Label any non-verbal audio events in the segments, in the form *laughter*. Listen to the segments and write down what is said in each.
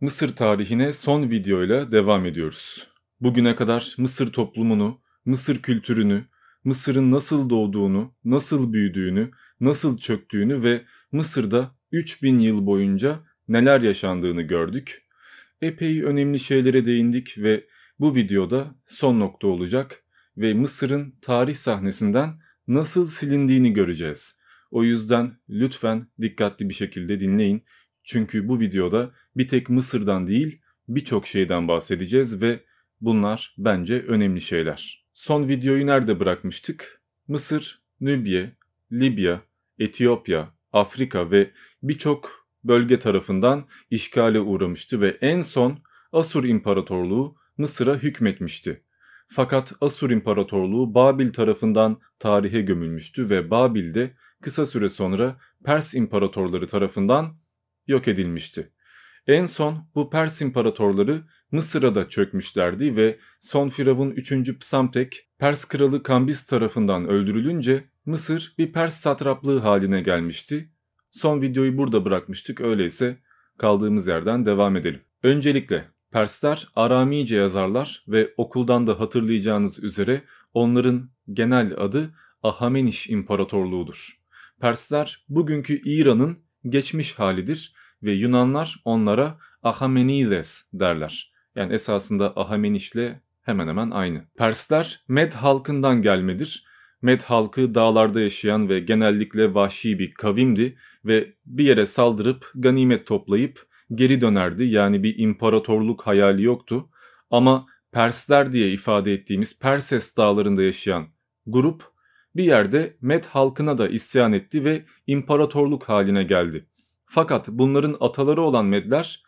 Mısır tarihine son videoyla devam ediyoruz. Bugüne kadar Mısır toplumunu, Mısır kültürünü, Mısır'ın nasıl doğduğunu, nasıl büyüdüğünü, nasıl çöktüğünü ve Mısır'da 3000 yıl boyunca neler yaşandığını gördük. Epey önemli şeylere değindik ve bu videoda son nokta olacak ve Mısır'ın tarih sahnesinden nasıl silindiğini göreceğiz. O yüzden lütfen dikkatli bir şekilde dinleyin. Çünkü bu videoda bir tek Mısır'dan değil birçok şeyden bahsedeceğiz ve bunlar bence önemli şeyler. Son videoyu nerede bırakmıştık? Mısır, Nübye, Libya, Etiyopya, Afrika ve birçok bölge tarafından işgale uğramıştı ve en son Asur İmparatorluğu Mısır'a hükmetmişti. Fakat Asur İmparatorluğu Babil tarafından tarihe gömülmüştü ve Babil'de kısa süre sonra Pers İmparatorları tarafından yok edilmişti. En son bu Pers İmparatorları Mısır'a da çökmüşlerdi ve son Firavun 3. Psamtek Pers kralı Kambis tarafından öldürülünce Mısır bir Pers satraplığı haline gelmişti. Son videoyu burada bırakmıştık öyleyse kaldığımız yerden devam edelim. Öncelikle Persler Aramice yazarlar ve okuldan da hatırlayacağınız üzere onların genel adı Ahameniş İmparatorluğu'dur. Persler bugünkü İran'ın geçmiş halidir ve Yunanlar onlara Ahamenides derler. Yani esasında Ahameniş'le hemen hemen aynı. Persler Med halkından gelmedir. Med halkı dağlarda yaşayan ve genellikle vahşi bir kavimdi ve bir yere saldırıp ganimet toplayıp geri dönerdi. Yani bir imparatorluk hayali yoktu. Ama Persler diye ifade ettiğimiz Perses dağlarında yaşayan grup bir yerde Med halkına da isyan etti ve imparatorluk haline geldi. Fakat bunların ataları olan Medler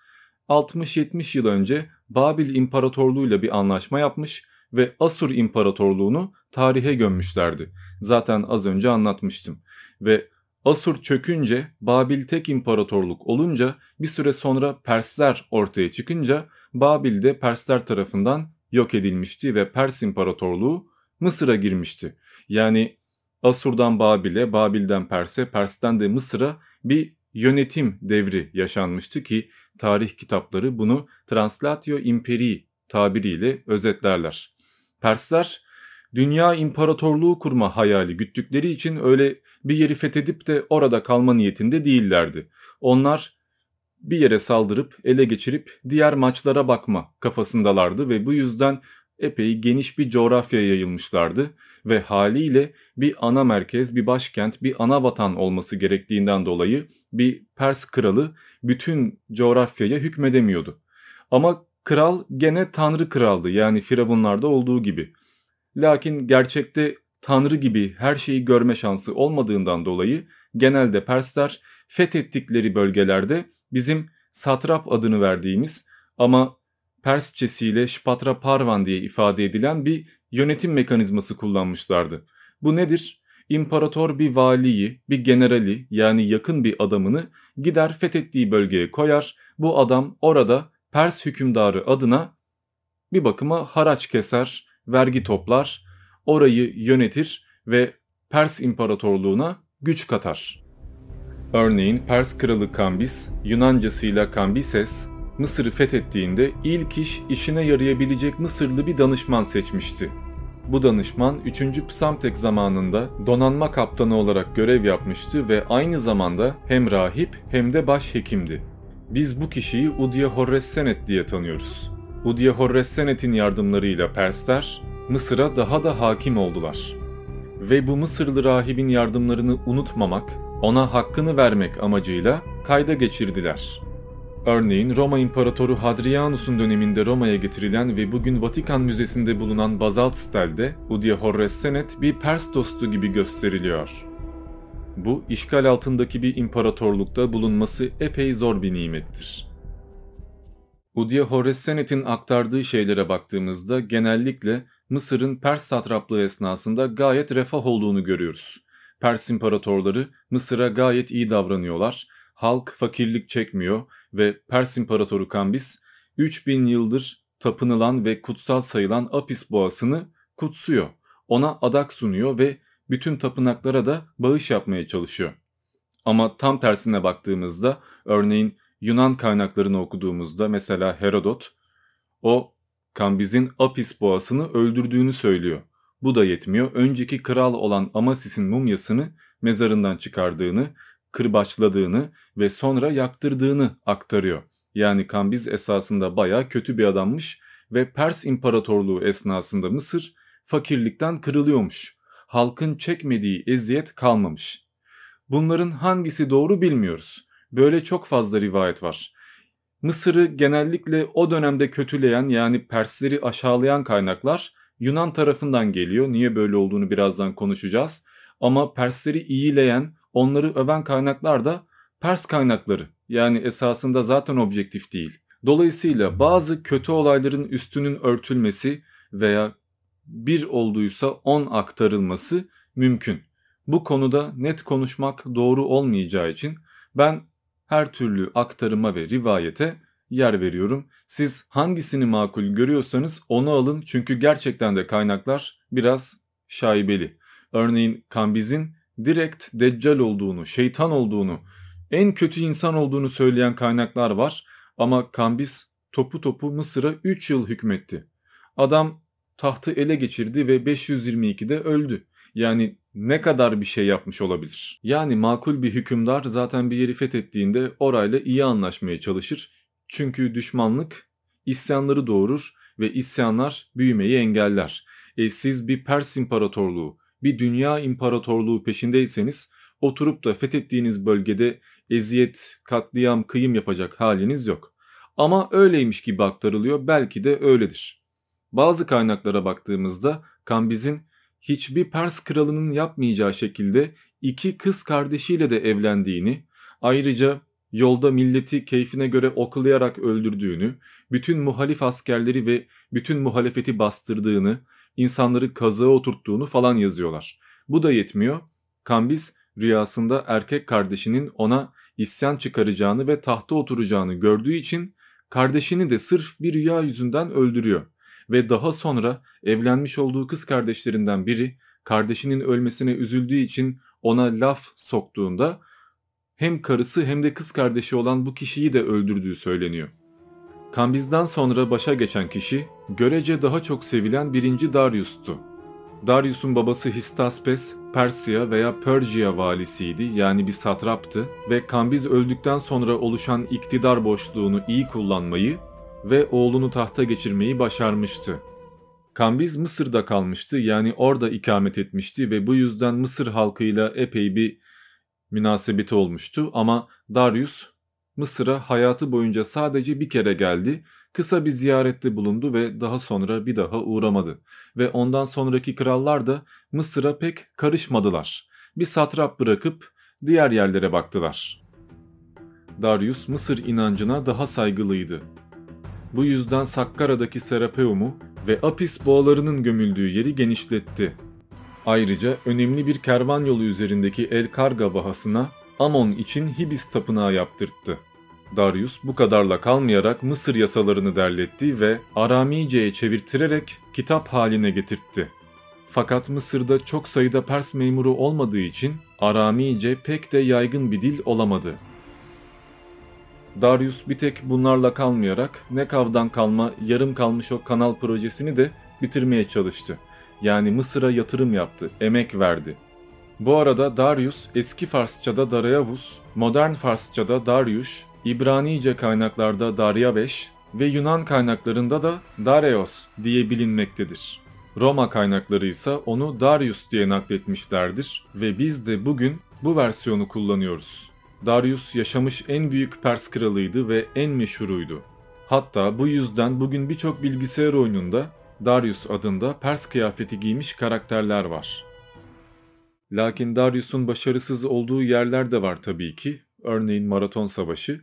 60-70 yıl önce Babil İmparatorluğu ile bir anlaşma yapmış ve Asur İmparatorluğunu tarihe gömmüşlerdi. Zaten az önce anlatmıştım. Ve Asur çökünce, Babil tek imparatorluk olunca bir süre sonra Persler ortaya çıkınca Babil de Persler tarafından yok edilmişti ve Pers İmparatorluğu Mısır'a girmişti. Yani Asur'dan Babil'e, Babil'den Pers'e, Pers'ten de Mısır'a bir yönetim devri yaşanmıştı ki tarih kitapları bunu Translatio Imperii tabiriyle özetlerler. Persler dünya imparatorluğu kurma hayali güttükleri için öyle bir yeri fethedip de orada kalma niyetinde değillerdi. Onlar bir yere saldırıp ele geçirip diğer maçlara bakma kafasındalardı ve bu yüzden epey geniş bir coğrafyaya yayılmışlardı ve haliyle bir ana merkez, bir başkent, bir ana vatan olması gerektiğinden dolayı bir Pers kralı bütün coğrafyaya hükmedemiyordu. Ama kral gene tanrı kraldı yani firavunlarda olduğu gibi. Lakin gerçekte tanrı gibi her şeyi görme şansı olmadığından dolayı genelde Persler fethettikleri bölgelerde bizim satrap adını verdiğimiz ama Persçesiyle Şpatra Parvan diye ifade edilen bir yönetim mekanizması kullanmışlardı. Bu nedir? İmparator bir valiyi, bir generali yani yakın bir adamını gider fethettiği bölgeye koyar. Bu adam orada Pers hükümdarı adına bir bakıma haraç keser, vergi toplar, orayı yönetir ve Pers İmparatorluğuna güç katar. Örneğin Pers kralı Kambis, Yunancasıyla Kambises, Mısır'ı fethettiğinde ilk iş işine yarayabilecek Mısırlı bir danışman seçmişti. Bu danışman 3. Psamtek zamanında donanma kaptanı olarak görev yapmıştı ve aynı zamanda hem rahip hem de başhekimdi. Biz bu kişiyi Udya Horressenet diye tanıyoruz. Udya Horressenet'in yardımlarıyla Persler Mısır'a daha da hakim oldular. Ve bu Mısırlı rahibin yardımlarını unutmamak, ona hakkını vermek amacıyla kayda geçirdiler. Örneğin Roma İmparatoru Hadrianus'un döneminde Roma'ya getirilen ve bugün Vatikan Müzesi'nde bulunan bazalt stelde Udia Horressenet bir Pers dostu gibi gösteriliyor. Bu işgal altındaki bir imparatorlukta bulunması epey zor bir nimettir. Udia Horressenet'in aktardığı şeylere baktığımızda genellikle Mısır'ın Pers satraplığı esnasında gayet refah olduğunu görüyoruz. Pers imparatorları Mısır'a gayet iyi davranıyorlar, halk fakirlik çekmiyor ve Pers İmparatoru Kambis 3000 yıldır tapınılan ve kutsal sayılan Apis boğasını kutsuyor. Ona adak sunuyor ve bütün tapınaklara da bağış yapmaya çalışıyor. Ama tam tersine baktığımızda örneğin Yunan kaynaklarını okuduğumuzda mesela Herodot o Kambiz'in Apis boğasını öldürdüğünü söylüyor. Bu da yetmiyor. Önceki kral olan Amasis'in mumyasını mezarından çıkardığını, kırbaçladığını ve sonra yaktırdığını aktarıyor. Yani Kambiz esasında baya kötü bir adammış ve Pers İmparatorluğu esnasında Mısır fakirlikten kırılıyormuş. Halkın çekmediği eziyet kalmamış. Bunların hangisi doğru bilmiyoruz. Böyle çok fazla rivayet var. Mısır'ı genellikle o dönemde kötüleyen yani Persleri aşağılayan kaynaklar Yunan tarafından geliyor. Niye böyle olduğunu birazdan konuşacağız. Ama Persleri iyileyen, onları öven kaynaklar da Pers kaynakları. Yani esasında zaten objektif değil. Dolayısıyla bazı kötü olayların üstünün örtülmesi veya bir olduysa on aktarılması mümkün. Bu konuda net konuşmak doğru olmayacağı için ben her türlü aktarıma ve rivayete yer veriyorum. Siz hangisini makul görüyorsanız onu alın çünkü gerçekten de kaynaklar biraz şaibeli. Örneğin Kambiz'in direkt deccal olduğunu, şeytan olduğunu, en kötü insan olduğunu söyleyen kaynaklar var ama Kambiz topu topu Mısır'a 3 yıl hükmetti. Adam tahtı ele geçirdi ve 522'de öldü. Yani ne kadar bir şey yapmış olabilir? Yani makul bir hükümdar zaten bir yeri fethettiğinde orayla iyi anlaşmaya çalışır. Çünkü düşmanlık isyanları doğurur ve isyanlar büyümeyi engeller. E siz bir Pers imparatorluğu, bir dünya imparatorluğu peşindeyseniz oturup da fethettiğiniz bölgede eziyet, katliam, kıyım yapacak haliniz yok. Ama öyleymiş gibi aktarılıyor belki de öyledir. Bazı kaynaklara baktığımızda Kambiz'in hiçbir Pers kralının yapmayacağı şekilde iki kız kardeşiyle de evlendiğini, ayrıca yolda milleti keyfine göre oklayarak öldürdüğünü, bütün muhalif askerleri ve bütün muhalefeti bastırdığını, insanları kazığa oturttuğunu falan yazıyorlar. Bu da yetmiyor. Kambiz rüyasında erkek kardeşinin ona isyan çıkaracağını ve tahta oturacağını gördüğü için kardeşini de sırf bir rüya yüzünden öldürüyor. Ve daha sonra evlenmiş olduğu kız kardeşlerinden biri kardeşinin ölmesine üzüldüğü için ona laf soktuğunda hem karısı hem de kız kardeşi olan bu kişiyi de öldürdüğü söyleniyor. Kambiz'den sonra başa geçen kişi görece daha çok sevilen 1. Darius'tu. Darius'un babası Histaspes, Persia veya Persia valisiydi yani bir satraptı ve Kambiz öldükten sonra oluşan iktidar boşluğunu iyi kullanmayı ve oğlunu tahta geçirmeyi başarmıştı. Kambiz Mısır'da kalmıştı yani orada ikamet etmişti ve bu yüzden Mısır halkıyla epey bir münasebeti olmuştu ama Darius Mısır'a hayatı boyunca sadece bir kere geldi, kısa bir ziyarette bulundu ve daha sonra bir daha uğramadı. Ve ondan sonraki krallar da Mısır'a pek karışmadılar. Bir satrap bırakıp diğer yerlere baktılar. Darius Mısır inancına daha saygılıydı. Bu yüzden Sakkara'daki Serapeum'u ve Apis boğalarının gömüldüğü yeri genişletti. Ayrıca önemli bir kervan yolu üzerindeki El Karga bahasına Amon için Hibis tapınağı yaptırttı. Darius bu kadarla kalmayarak Mısır yasalarını derletti ve Aramice'ye çevirtirerek kitap haline getirtti. Fakat Mısır'da çok sayıda Pers memuru olmadığı için Aramice pek de yaygın bir dil olamadı. Darius bir tek bunlarla kalmayarak Nekav'dan kalma yarım kalmış o kanal projesini de bitirmeye çalıştı. Yani Mısır'a yatırım yaptı, emek verdi. Bu arada Darius eski Farsçada Dariavus, modern Farsçada Darius, İbranice kaynaklarda Daryaveş ve Yunan kaynaklarında da Dareios diye bilinmektedir. Roma kaynakları ise onu Darius diye nakletmişlerdir ve biz de bugün bu versiyonu kullanıyoruz. Darius yaşamış en büyük Pers kralıydı ve en meşhuruydu. Hatta bu yüzden bugün birçok bilgisayar oyununda Darius adında Pers kıyafeti giymiş karakterler var. Lakin Darius'un başarısız olduğu yerler de var tabii ki. Örneğin Maraton Savaşı.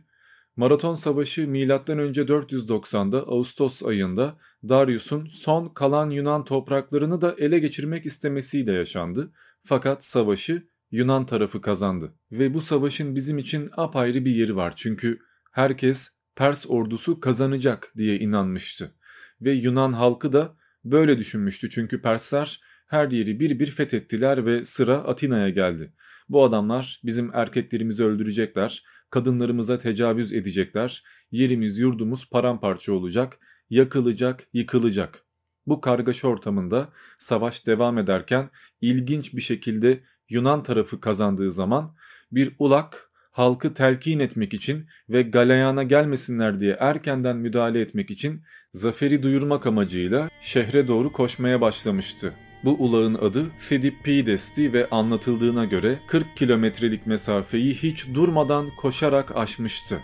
Maraton Savaşı M.Ö. 490'da Ağustos ayında Darius'un son kalan Yunan topraklarını da ele geçirmek istemesiyle yaşandı. Fakat savaşı Yunan tarafı kazandı. Ve bu savaşın bizim için apayrı bir yeri var çünkü herkes Pers ordusu kazanacak diye inanmıştı. Ve Yunan halkı da böyle düşünmüştü çünkü Persler her yeri bir bir fethettiler ve sıra Atina'ya geldi. Bu adamlar bizim erkeklerimizi öldürecekler, kadınlarımıza tecavüz edecekler, yerimiz yurdumuz paramparça olacak, yakılacak, yıkılacak. Bu kargaşa ortamında savaş devam ederken ilginç bir şekilde Yunan tarafı kazandığı zaman bir ulak halkı telkin etmek için ve galeyana gelmesinler diye erkenden müdahale etmek için zaferi duyurmak amacıyla şehre doğru koşmaya başlamıştı. Bu ulağın adı Philippides'ti ve anlatıldığına göre 40 kilometrelik mesafeyi hiç durmadan koşarak aşmıştı.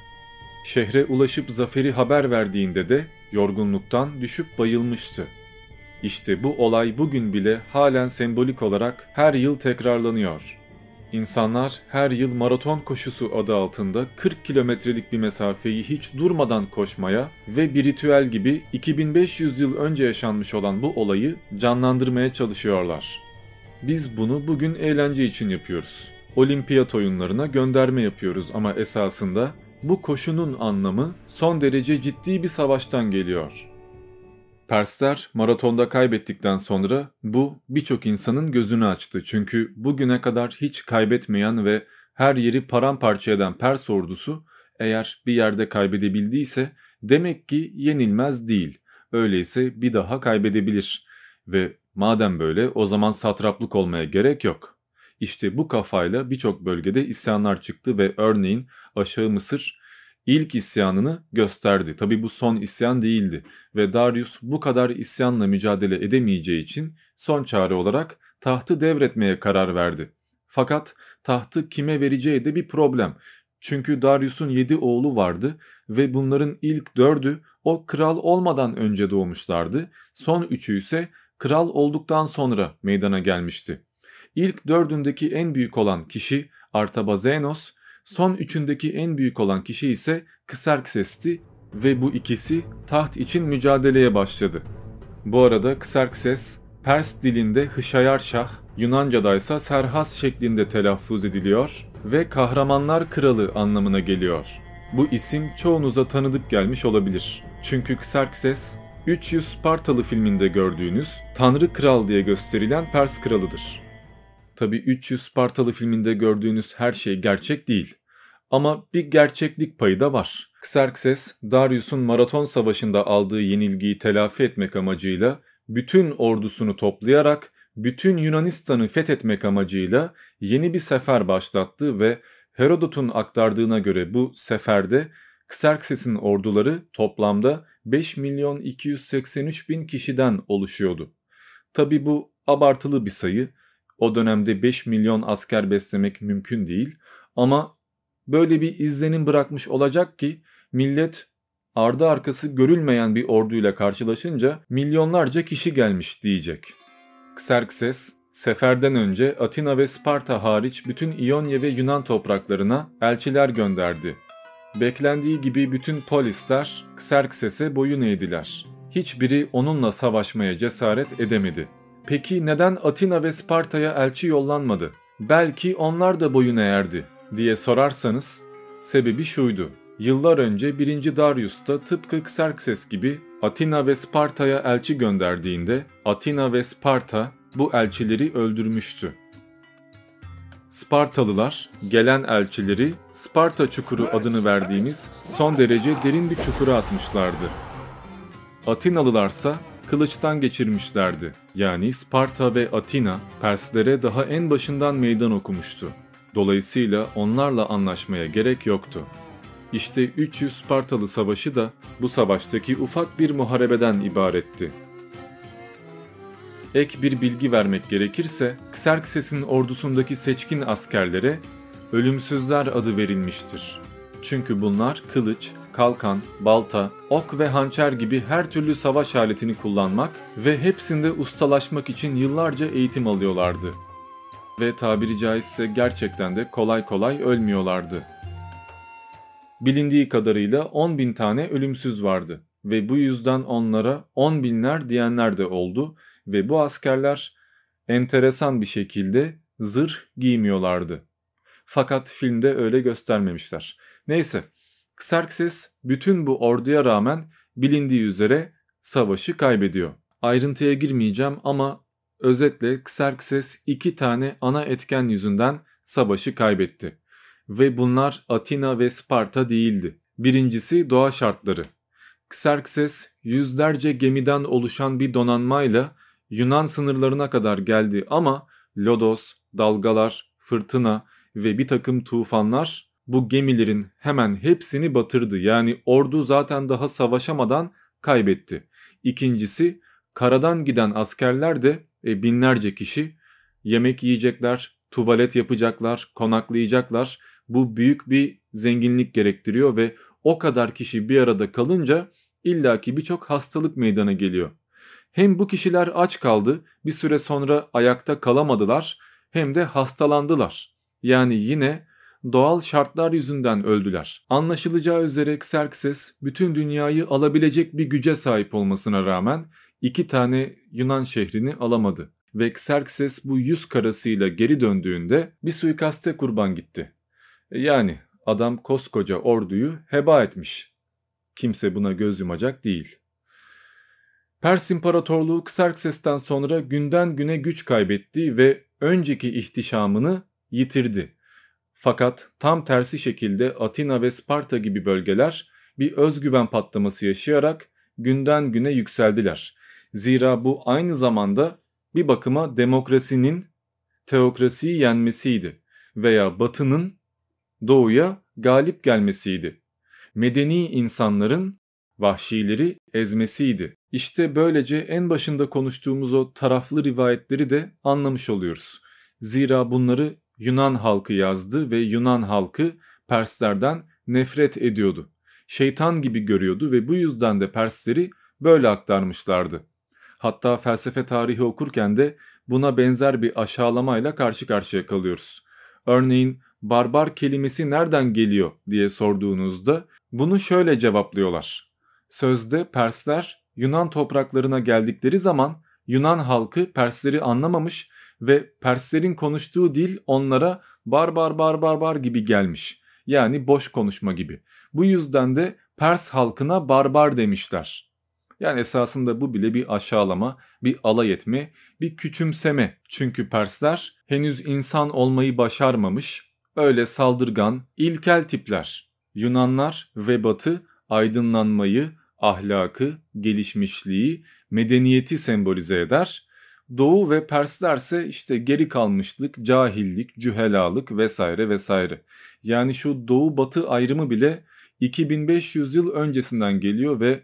Şehre ulaşıp zaferi haber verdiğinde de yorgunluktan düşüp bayılmıştı. İşte bu olay bugün bile halen sembolik olarak her yıl tekrarlanıyor. İnsanlar her yıl maraton koşusu adı altında 40 kilometrelik bir mesafeyi hiç durmadan koşmaya ve bir ritüel gibi 2500 yıl önce yaşanmış olan bu olayı canlandırmaya çalışıyorlar. Biz bunu bugün eğlence için yapıyoruz. Olimpiyat oyunlarına gönderme yapıyoruz ama esasında bu koşunun anlamı son derece ciddi bir savaştan geliyor. Persler maratonda kaybettikten sonra bu birçok insanın gözünü açtı. Çünkü bugüne kadar hiç kaybetmeyen ve her yeri paramparça eden Pers ordusu eğer bir yerde kaybedebildiyse demek ki yenilmez değil. Öyleyse bir daha kaybedebilir ve madem böyle o zaman satraplık olmaya gerek yok. İşte bu kafayla birçok bölgede isyanlar çıktı ve örneğin Aşağı Mısır ilk isyanını gösterdi. Tabi bu son isyan değildi ve Darius bu kadar isyanla mücadele edemeyeceği için son çare olarak tahtı devretmeye karar verdi. Fakat tahtı kime vereceği de bir problem. Çünkü Darius'un yedi oğlu vardı ve bunların ilk dördü o kral olmadan önce doğmuşlardı. Son üçü ise kral olduktan sonra meydana gelmişti. İlk dördündeki en büyük olan kişi Artabazenos, Son üçündeki en büyük olan kişi ise Kısarkses'ti ve bu ikisi taht için mücadeleye başladı. Bu arada Kısarkses Pers dilinde Hışayar Şah, Yunanca'da ise Serhas şeklinde telaffuz ediliyor ve kahramanlar kralı anlamına geliyor. Bu isim çoğunuza tanıdık gelmiş olabilir. Çünkü Kısarkses 300 Spartalı filminde gördüğünüz Tanrı Kral diye gösterilen Pers kralıdır. Tabi 300 Spartalı filminde gördüğünüz her şey gerçek değil. Ama bir gerçeklik payı da var. Xerxes, Darius'un Maraton Savaşı'nda aldığı yenilgiyi telafi etmek amacıyla bütün ordusunu toplayarak bütün Yunanistan'ı fethetmek amacıyla yeni bir sefer başlattı ve Herodot'un aktardığına göre bu seferde Xerxes'in orduları toplamda 5 milyon 283 bin kişiden oluşuyordu. Tabi bu abartılı bir sayı o dönemde 5 milyon asker beslemek mümkün değil ama böyle bir izlenim bırakmış olacak ki millet ardı arkası görülmeyen bir orduyla karşılaşınca milyonlarca kişi gelmiş diyecek. Xerxes seferden önce Atina ve Sparta hariç bütün İonya ve Yunan topraklarına elçiler gönderdi. Beklendiği gibi bütün polisler Xerxes'e boyun eğdiler. Hiçbiri onunla savaşmaya cesaret edemedi. Peki neden Atina ve Sparta'ya elçi yollanmadı? Belki onlar da boyun eğerdi diye sorarsanız sebebi şuydu. Yıllar önce 1. Darius da tıpkı Xerxes gibi Atina ve Sparta'ya elçi gönderdiğinde Atina ve Sparta bu elçileri öldürmüştü. Spartalılar gelen elçileri Sparta çukuru adını verdiğimiz son derece derin bir çukura atmışlardı. Atinalılarsa kılıçtan geçirmişlerdi. Yani Sparta ve Atina Perslere daha en başından meydan okumuştu. Dolayısıyla onlarla anlaşmaya gerek yoktu. İşte 300 Spartalı savaşı da bu savaştaki ufak bir muharebeden ibaretti. Ek bir bilgi vermek gerekirse Xerxes'in ordusundaki seçkin askerlere ölümsüzler adı verilmiştir. Çünkü bunlar kılıç, kalkan, balta, ok ve hançer gibi her türlü savaş aletini kullanmak ve hepsinde ustalaşmak için yıllarca eğitim alıyorlardı. Ve tabiri caizse gerçekten de kolay kolay ölmüyorlardı. Bilindiği kadarıyla 10 bin tane ölümsüz vardı ve bu yüzden onlara 10 binler diyenler de oldu ve bu askerler enteresan bir şekilde zırh giymiyorlardı. Fakat filmde öyle göstermemişler. Neyse Xerxes bütün bu orduya rağmen bilindiği üzere savaşı kaybediyor. Ayrıntıya girmeyeceğim ama özetle Xerxes iki tane ana etken yüzünden savaşı kaybetti. ve bunlar Atina ve Sparta değildi. Birincisi doğa şartları. Xerxes yüzlerce gemiden oluşan bir donanmayla Yunan sınırlarına kadar geldi ama lodos, dalgalar, fırtına ve bir takım tufanlar bu gemilerin hemen hepsini batırdı. Yani ordu zaten daha savaşamadan kaybetti. İkincisi karadan giden askerler de e, binlerce kişi yemek yiyecekler, tuvalet yapacaklar, konaklayacaklar. Bu büyük bir zenginlik gerektiriyor ve o kadar kişi bir arada kalınca illaki birçok hastalık meydana geliyor. Hem bu kişiler aç kaldı, bir süre sonra ayakta kalamadılar hem de hastalandılar. Yani yine doğal şartlar yüzünden öldüler. Anlaşılacağı üzere Xerxes bütün dünyayı alabilecek bir güce sahip olmasına rağmen iki tane Yunan şehrini alamadı. Ve Xerxes bu yüz karasıyla geri döndüğünde bir suikaste kurban gitti. Yani adam koskoca orduyu heba etmiş. Kimse buna göz yumacak değil. Pers İmparatorluğu Xerxes'ten sonra günden güne güç kaybetti ve önceki ihtişamını yitirdi. Fakat tam tersi şekilde Atina ve Sparta gibi bölgeler bir özgüven patlaması yaşayarak günden güne yükseldiler. Zira bu aynı zamanda bir bakıma demokrasinin teokrasiyi yenmesiydi veya batının doğuya galip gelmesiydi. Medeni insanların vahşileri ezmesiydi. İşte böylece en başında konuştuğumuz o taraflı rivayetleri de anlamış oluyoruz. Zira bunları Yunan halkı yazdı ve Yunan halkı Perslerden nefret ediyordu. Şeytan gibi görüyordu ve bu yüzden de Persleri böyle aktarmışlardı. Hatta felsefe tarihi okurken de buna benzer bir aşağılamayla karşı karşıya kalıyoruz. Örneğin barbar kelimesi nereden geliyor diye sorduğunuzda bunu şöyle cevaplıyorlar. Sözde Persler Yunan topraklarına geldikleri zaman Yunan halkı Persleri anlamamış ve Perslerin konuştuğu dil onlara barbar barbar bar gibi gelmiş. Yani boş konuşma gibi. Bu yüzden de Pers halkına barbar demişler. Yani esasında bu bile bir aşağılama, bir alay etme, bir küçümseme. Çünkü Persler henüz insan olmayı başarmamış, öyle saldırgan, ilkel tipler. Yunanlar ve Batı aydınlanmayı, ahlakı, gelişmişliği, medeniyeti sembolize eder. Doğu ve Persler ise işte geri kalmışlık, cahillik, cühelalık vesaire vesaire. Yani şu doğu batı ayrımı bile 2500 yıl öncesinden geliyor ve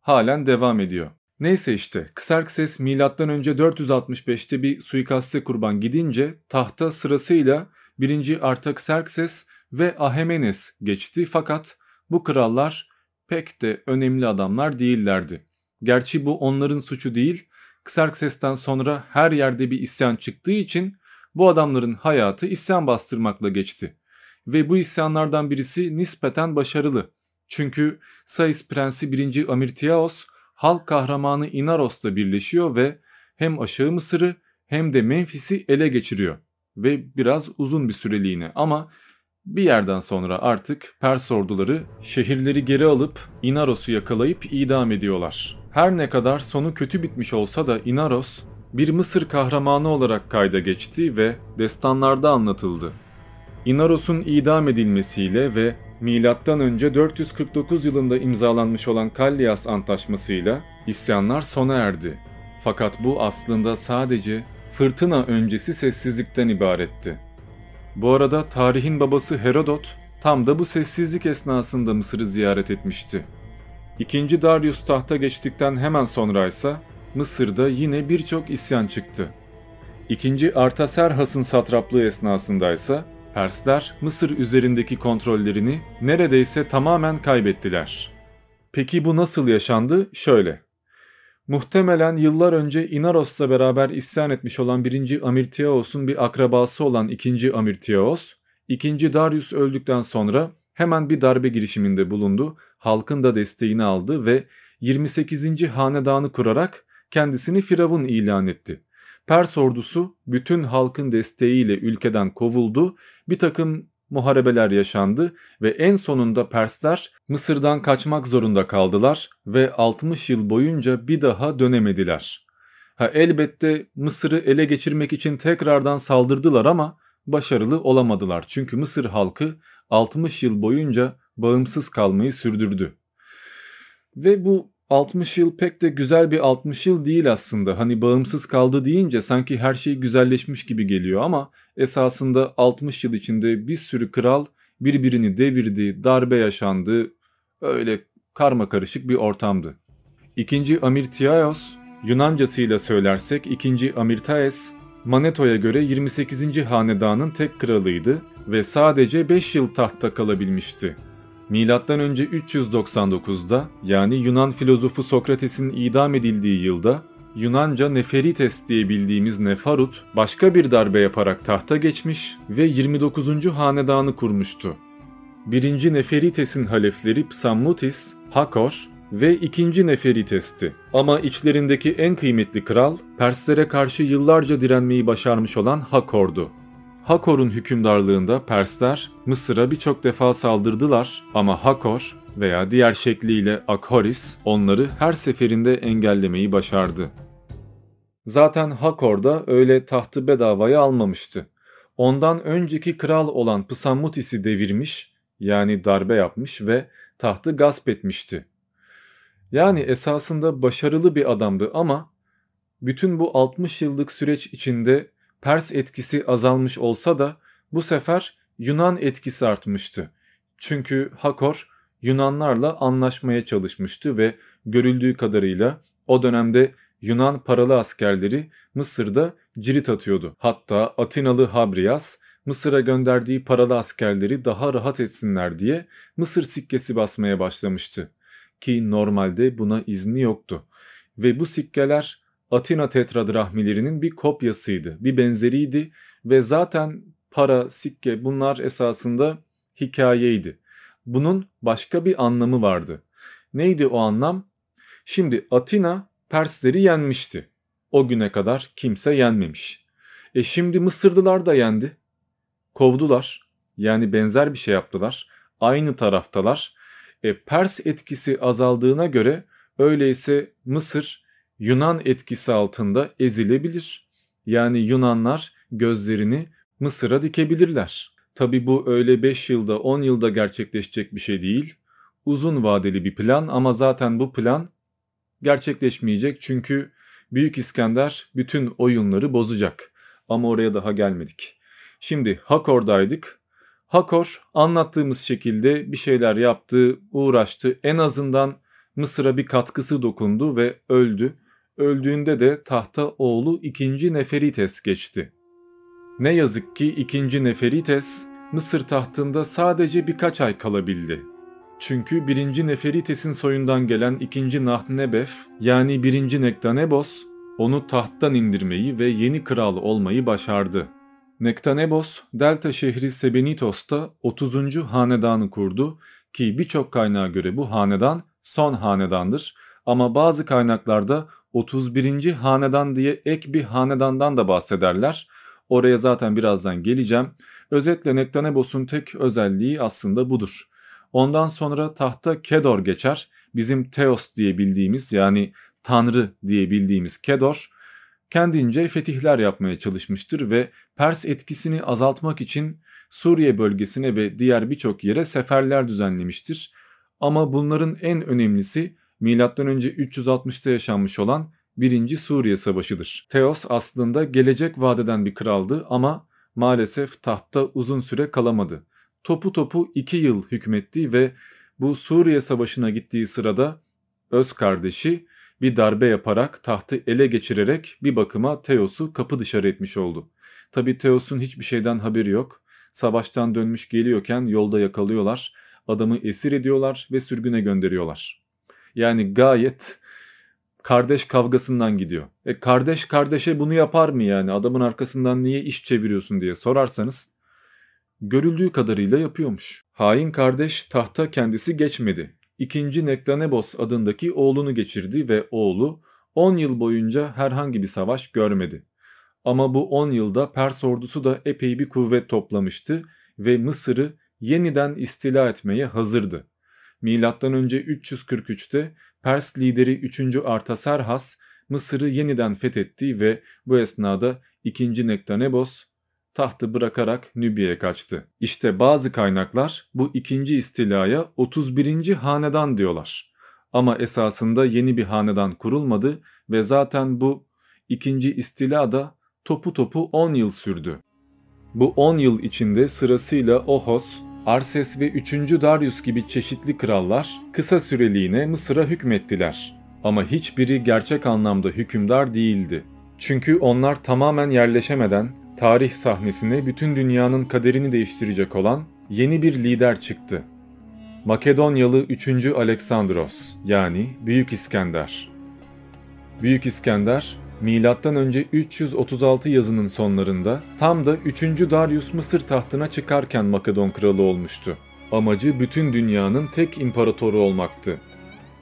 halen devam ediyor. Neyse işte Xerxes M.Ö. 465'te bir suikaste kurban gidince tahta sırasıyla 1. Artaxerxes ve Ahamenes geçti fakat bu krallar pek de önemli adamlar değillerdi. Gerçi bu onların suçu değil, Xerxes'ten sonra her yerde bir isyan çıktığı için bu adamların hayatı isyan bastırmakla geçti. Ve bu isyanlardan birisi nispeten başarılı. Çünkü Sais Prensi 1. Amirtiaos halk kahramanı Inaros'la birleşiyor ve hem aşağı Mısır'ı hem de Memphis'i ele geçiriyor. Ve biraz uzun bir süreliğine ama bir yerden sonra artık Pers orduları şehirleri geri alıp Inaros'u yakalayıp idam ediyorlar. Her ne kadar sonu kötü bitmiş olsa da Inaros bir Mısır kahramanı olarak kayda geçti ve destanlarda anlatıldı. Inaros'un idam edilmesiyle ve M.Ö. 449 yılında imzalanmış olan Kallias Antlaşması'yla isyanlar sona erdi. Fakat bu aslında sadece fırtına öncesi sessizlikten ibaretti. Bu arada tarihin babası Herodot tam da bu sessizlik esnasında Mısır'ı ziyaret etmişti. İkinci Darius tahta geçtikten hemen sonra ise Mısır'da yine birçok isyan çıktı. İkinci Artaserhas'ın satraplığı esnasında ise Persler Mısır üzerindeki kontrollerini neredeyse tamamen kaybettiler. Peki bu nasıl yaşandı? Şöyle. Muhtemelen yıllar önce Inaros'la beraber isyan etmiş olan 1. Amirtiaos'un bir akrabası olan 2. Amirtiaos, 2. Darius öldükten sonra hemen bir darbe girişiminde bulundu, halkın da desteğini aldı ve 28. hanedanı kurarak kendisini firavun ilan etti. Pers ordusu bütün halkın desteğiyle ülkeden kovuldu, bir takım muharebeler yaşandı ve en sonunda Persler Mısır'dan kaçmak zorunda kaldılar ve 60 yıl boyunca bir daha dönemediler. Ha elbette Mısır'ı ele geçirmek için tekrardan saldırdılar ama başarılı olamadılar. Çünkü Mısır halkı 60 yıl boyunca bağımsız kalmayı sürdürdü. Ve bu 60 yıl pek de güzel bir 60 yıl değil aslında. Hani bağımsız kaldı deyince sanki her şey güzelleşmiş gibi geliyor ama esasında 60 yıl içinde bir sürü kral birbirini devirdi, darbe yaşandı. Öyle karma karışık bir ortamdı. İkinci Amirtiaios, Yunancasıyla söylersek ikinci Amirtaes, Maneto'ya göre 28. hanedanın tek kralıydı ve sadece 5 yıl tahtta kalabilmişti. Önce 399'da yani Yunan filozofu Sokrates'in idam edildiği yılda Yunanca Neferites diye bildiğimiz Nefarut başka bir darbe yaparak tahta geçmiş ve 29. hanedanı kurmuştu. 1. Neferites'in halefleri Psammutis, Hakor ve 2. Neferites'ti. Ama içlerindeki en kıymetli kral Perslere karşı yıllarca direnmeyi başarmış olan Hakor'du. Hakor'un hükümdarlığında Persler Mısır'a birçok defa saldırdılar ama Hakor veya diğer şekliyle Akhoris onları her seferinde engellemeyi başardı. Zaten Hakor da öyle tahtı bedavaya almamıştı. Ondan önceki kral olan Psammutis'i devirmiş yani darbe yapmış ve tahtı gasp etmişti. Yani esasında başarılı bir adamdı ama bütün bu 60 yıllık süreç içinde Pers etkisi azalmış olsa da bu sefer Yunan etkisi artmıştı. Çünkü Hakor Yunanlarla anlaşmaya çalışmıştı ve görüldüğü kadarıyla o dönemde Yunan paralı askerleri Mısır'da cirit atıyordu. Hatta Atinalı Habrias Mısır'a gönderdiği paralı askerleri daha rahat etsinler diye Mısır sikkesi basmaya başlamıştı. Ki normalde buna izni yoktu. Ve bu sikkeler Atina tetradrahmilerinin bir kopyasıydı, bir benzeriydi ve zaten para, sikke bunlar esasında hikayeydi. Bunun başka bir anlamı vardı. Neydi o anlam? Şimdi Atina Persleri yenmişti. O güne kadar kimse yenmemiş. E şimdi Mısırlılar da yendi. Kovdular. Yani benzer bir şey yaptılar. Aynı taraftalar. E, Pers etkisi azaldığına göre öyleyse Mısır Yunan etkisi altında ezilebilir. Yani Yunanlar gözlerini Mısır'a dikebilirler. Tabi bu öyle 5 yılda 10 yılda gerçekleşecek bir şey değil. Uzun vadeli bir plan ama zaten bu plan gerçekleşmeyecek çünkü Büyük İskender bütün oyunları bozacak. Ama oraya daha gelmedik. Şimdi Hakor'daydık. Hakor anlattığımız şekilde bir şeyler yaptı, uğraştı. En azından Mısır'a bir katkısı dokundu ve öldü. Öldüğünde de tahta oğlu 2. Neferites geçti. Ne yazık ki 2. Neferites Mısır tahtında sadece birkaç ay kalabildi. Çünkü 1. Neferites'in soyundan gelen 2. Nahnebef yani 1. Nektanebos onu tahttan indirmeyi ve yeni kral olmayı başardı. Nektanebos, Delta şehri Sebenitos'ta 30. hanedanı kurdu ki birçok kaynağa göre bu hanedan son hanedandır ama bazı kaynaklarda 31. hanedan diye ek bir hanedandan da bahsederler. Oraya zaten birazdan geleceğim. Özetle Nektanebos'un tek özelliği aslında budur. Ondan sonra tahta Kedor geçer. Bizim Theos diye bildiğimiz yani Tanrı diye bildiğimiz Kedor kendince fetihler yapmaya çalışmıştır ve Pers etkisini azaltmak için Suriye bölgesine ve diğer birçok yere seferler düzenlemiştir. Ama bunların en önemlisi M.Ö. 360'ta yaşanmış olan 1. Suriye Savaşı'dır. Teos aslında gelecek vadeden bir kraldı ama maalesef tahtta uzun süre kalamadı. Topu topu 2 yıl hükmetti ve bu Suriye Savaşı'na gittiği sırada öz kardeşi bir darbe yaparak tahtı ele geçirerek bir bakıma Teos'u kapı dışarı etmiş oldu. Tabi Teos'un hiçbir şeyden haberi yok. Savaştan dönmüş geliyorken yolda yakalıyorlar. Adamı esir ediyorlar ve sürgüne gönderiyorlar. Yani gayet kardeş kavgasından gidiyor. E kardeş kardeşe bunu yapar mı yani? Adamın arkasından niye iş çeviriyorsun diye sorarsanız görüldüğü kadarıyla yapıyormuş. Hain kardeş tahta kendisi geçmedi. İkinci Nektanebos adındaki oğlunu geçirdi ve oğlu 10 yıl boyunca herhangi bir savaş görmedi. Ama bu 10 yılda Pers ordusu da epey bir kuvvet toplamıştı ve Mısır'ı yeniden istila etmeye hazırdı. Önce 343'te Pers lideri 3. Artaserhas Mısır'ı yeniden fethetti ve bu esnada 2. Nektanebos tahtı bırakarak Nübiye'ye kaçtı. İşte bazı kaynaklar bu ikinci istilaya 31. hanedan diyorlar. Ama esasında yeni bir hanedan kurulmadı ve zaten bu ikinci istila da topu topu 10 yıl sürdü. Bu 10 yıl içinde sırasıyla Ohos, Arses ve 3. Darius gibi çeşitli krallar kısa süreliğine Mısır'a hükmettiler. Ama hiçbiri gerçek anlamda hükümdar değildi. Çünkü onlar tamamen yerleşemeden tarih sahnesine bütün dünyanın kaderini değiştirecek olan yeni bir lider çıktı. Makedonyalı 3. Aleksandros yani Büyük İskender. Büyük İskender Önce 336 yazının sonlarında tam da 3. Darius Mısır tahtına çıkarken Makedon kralı olmuştu. Amacı bütün dünyanın tek imparatoru olmaktı.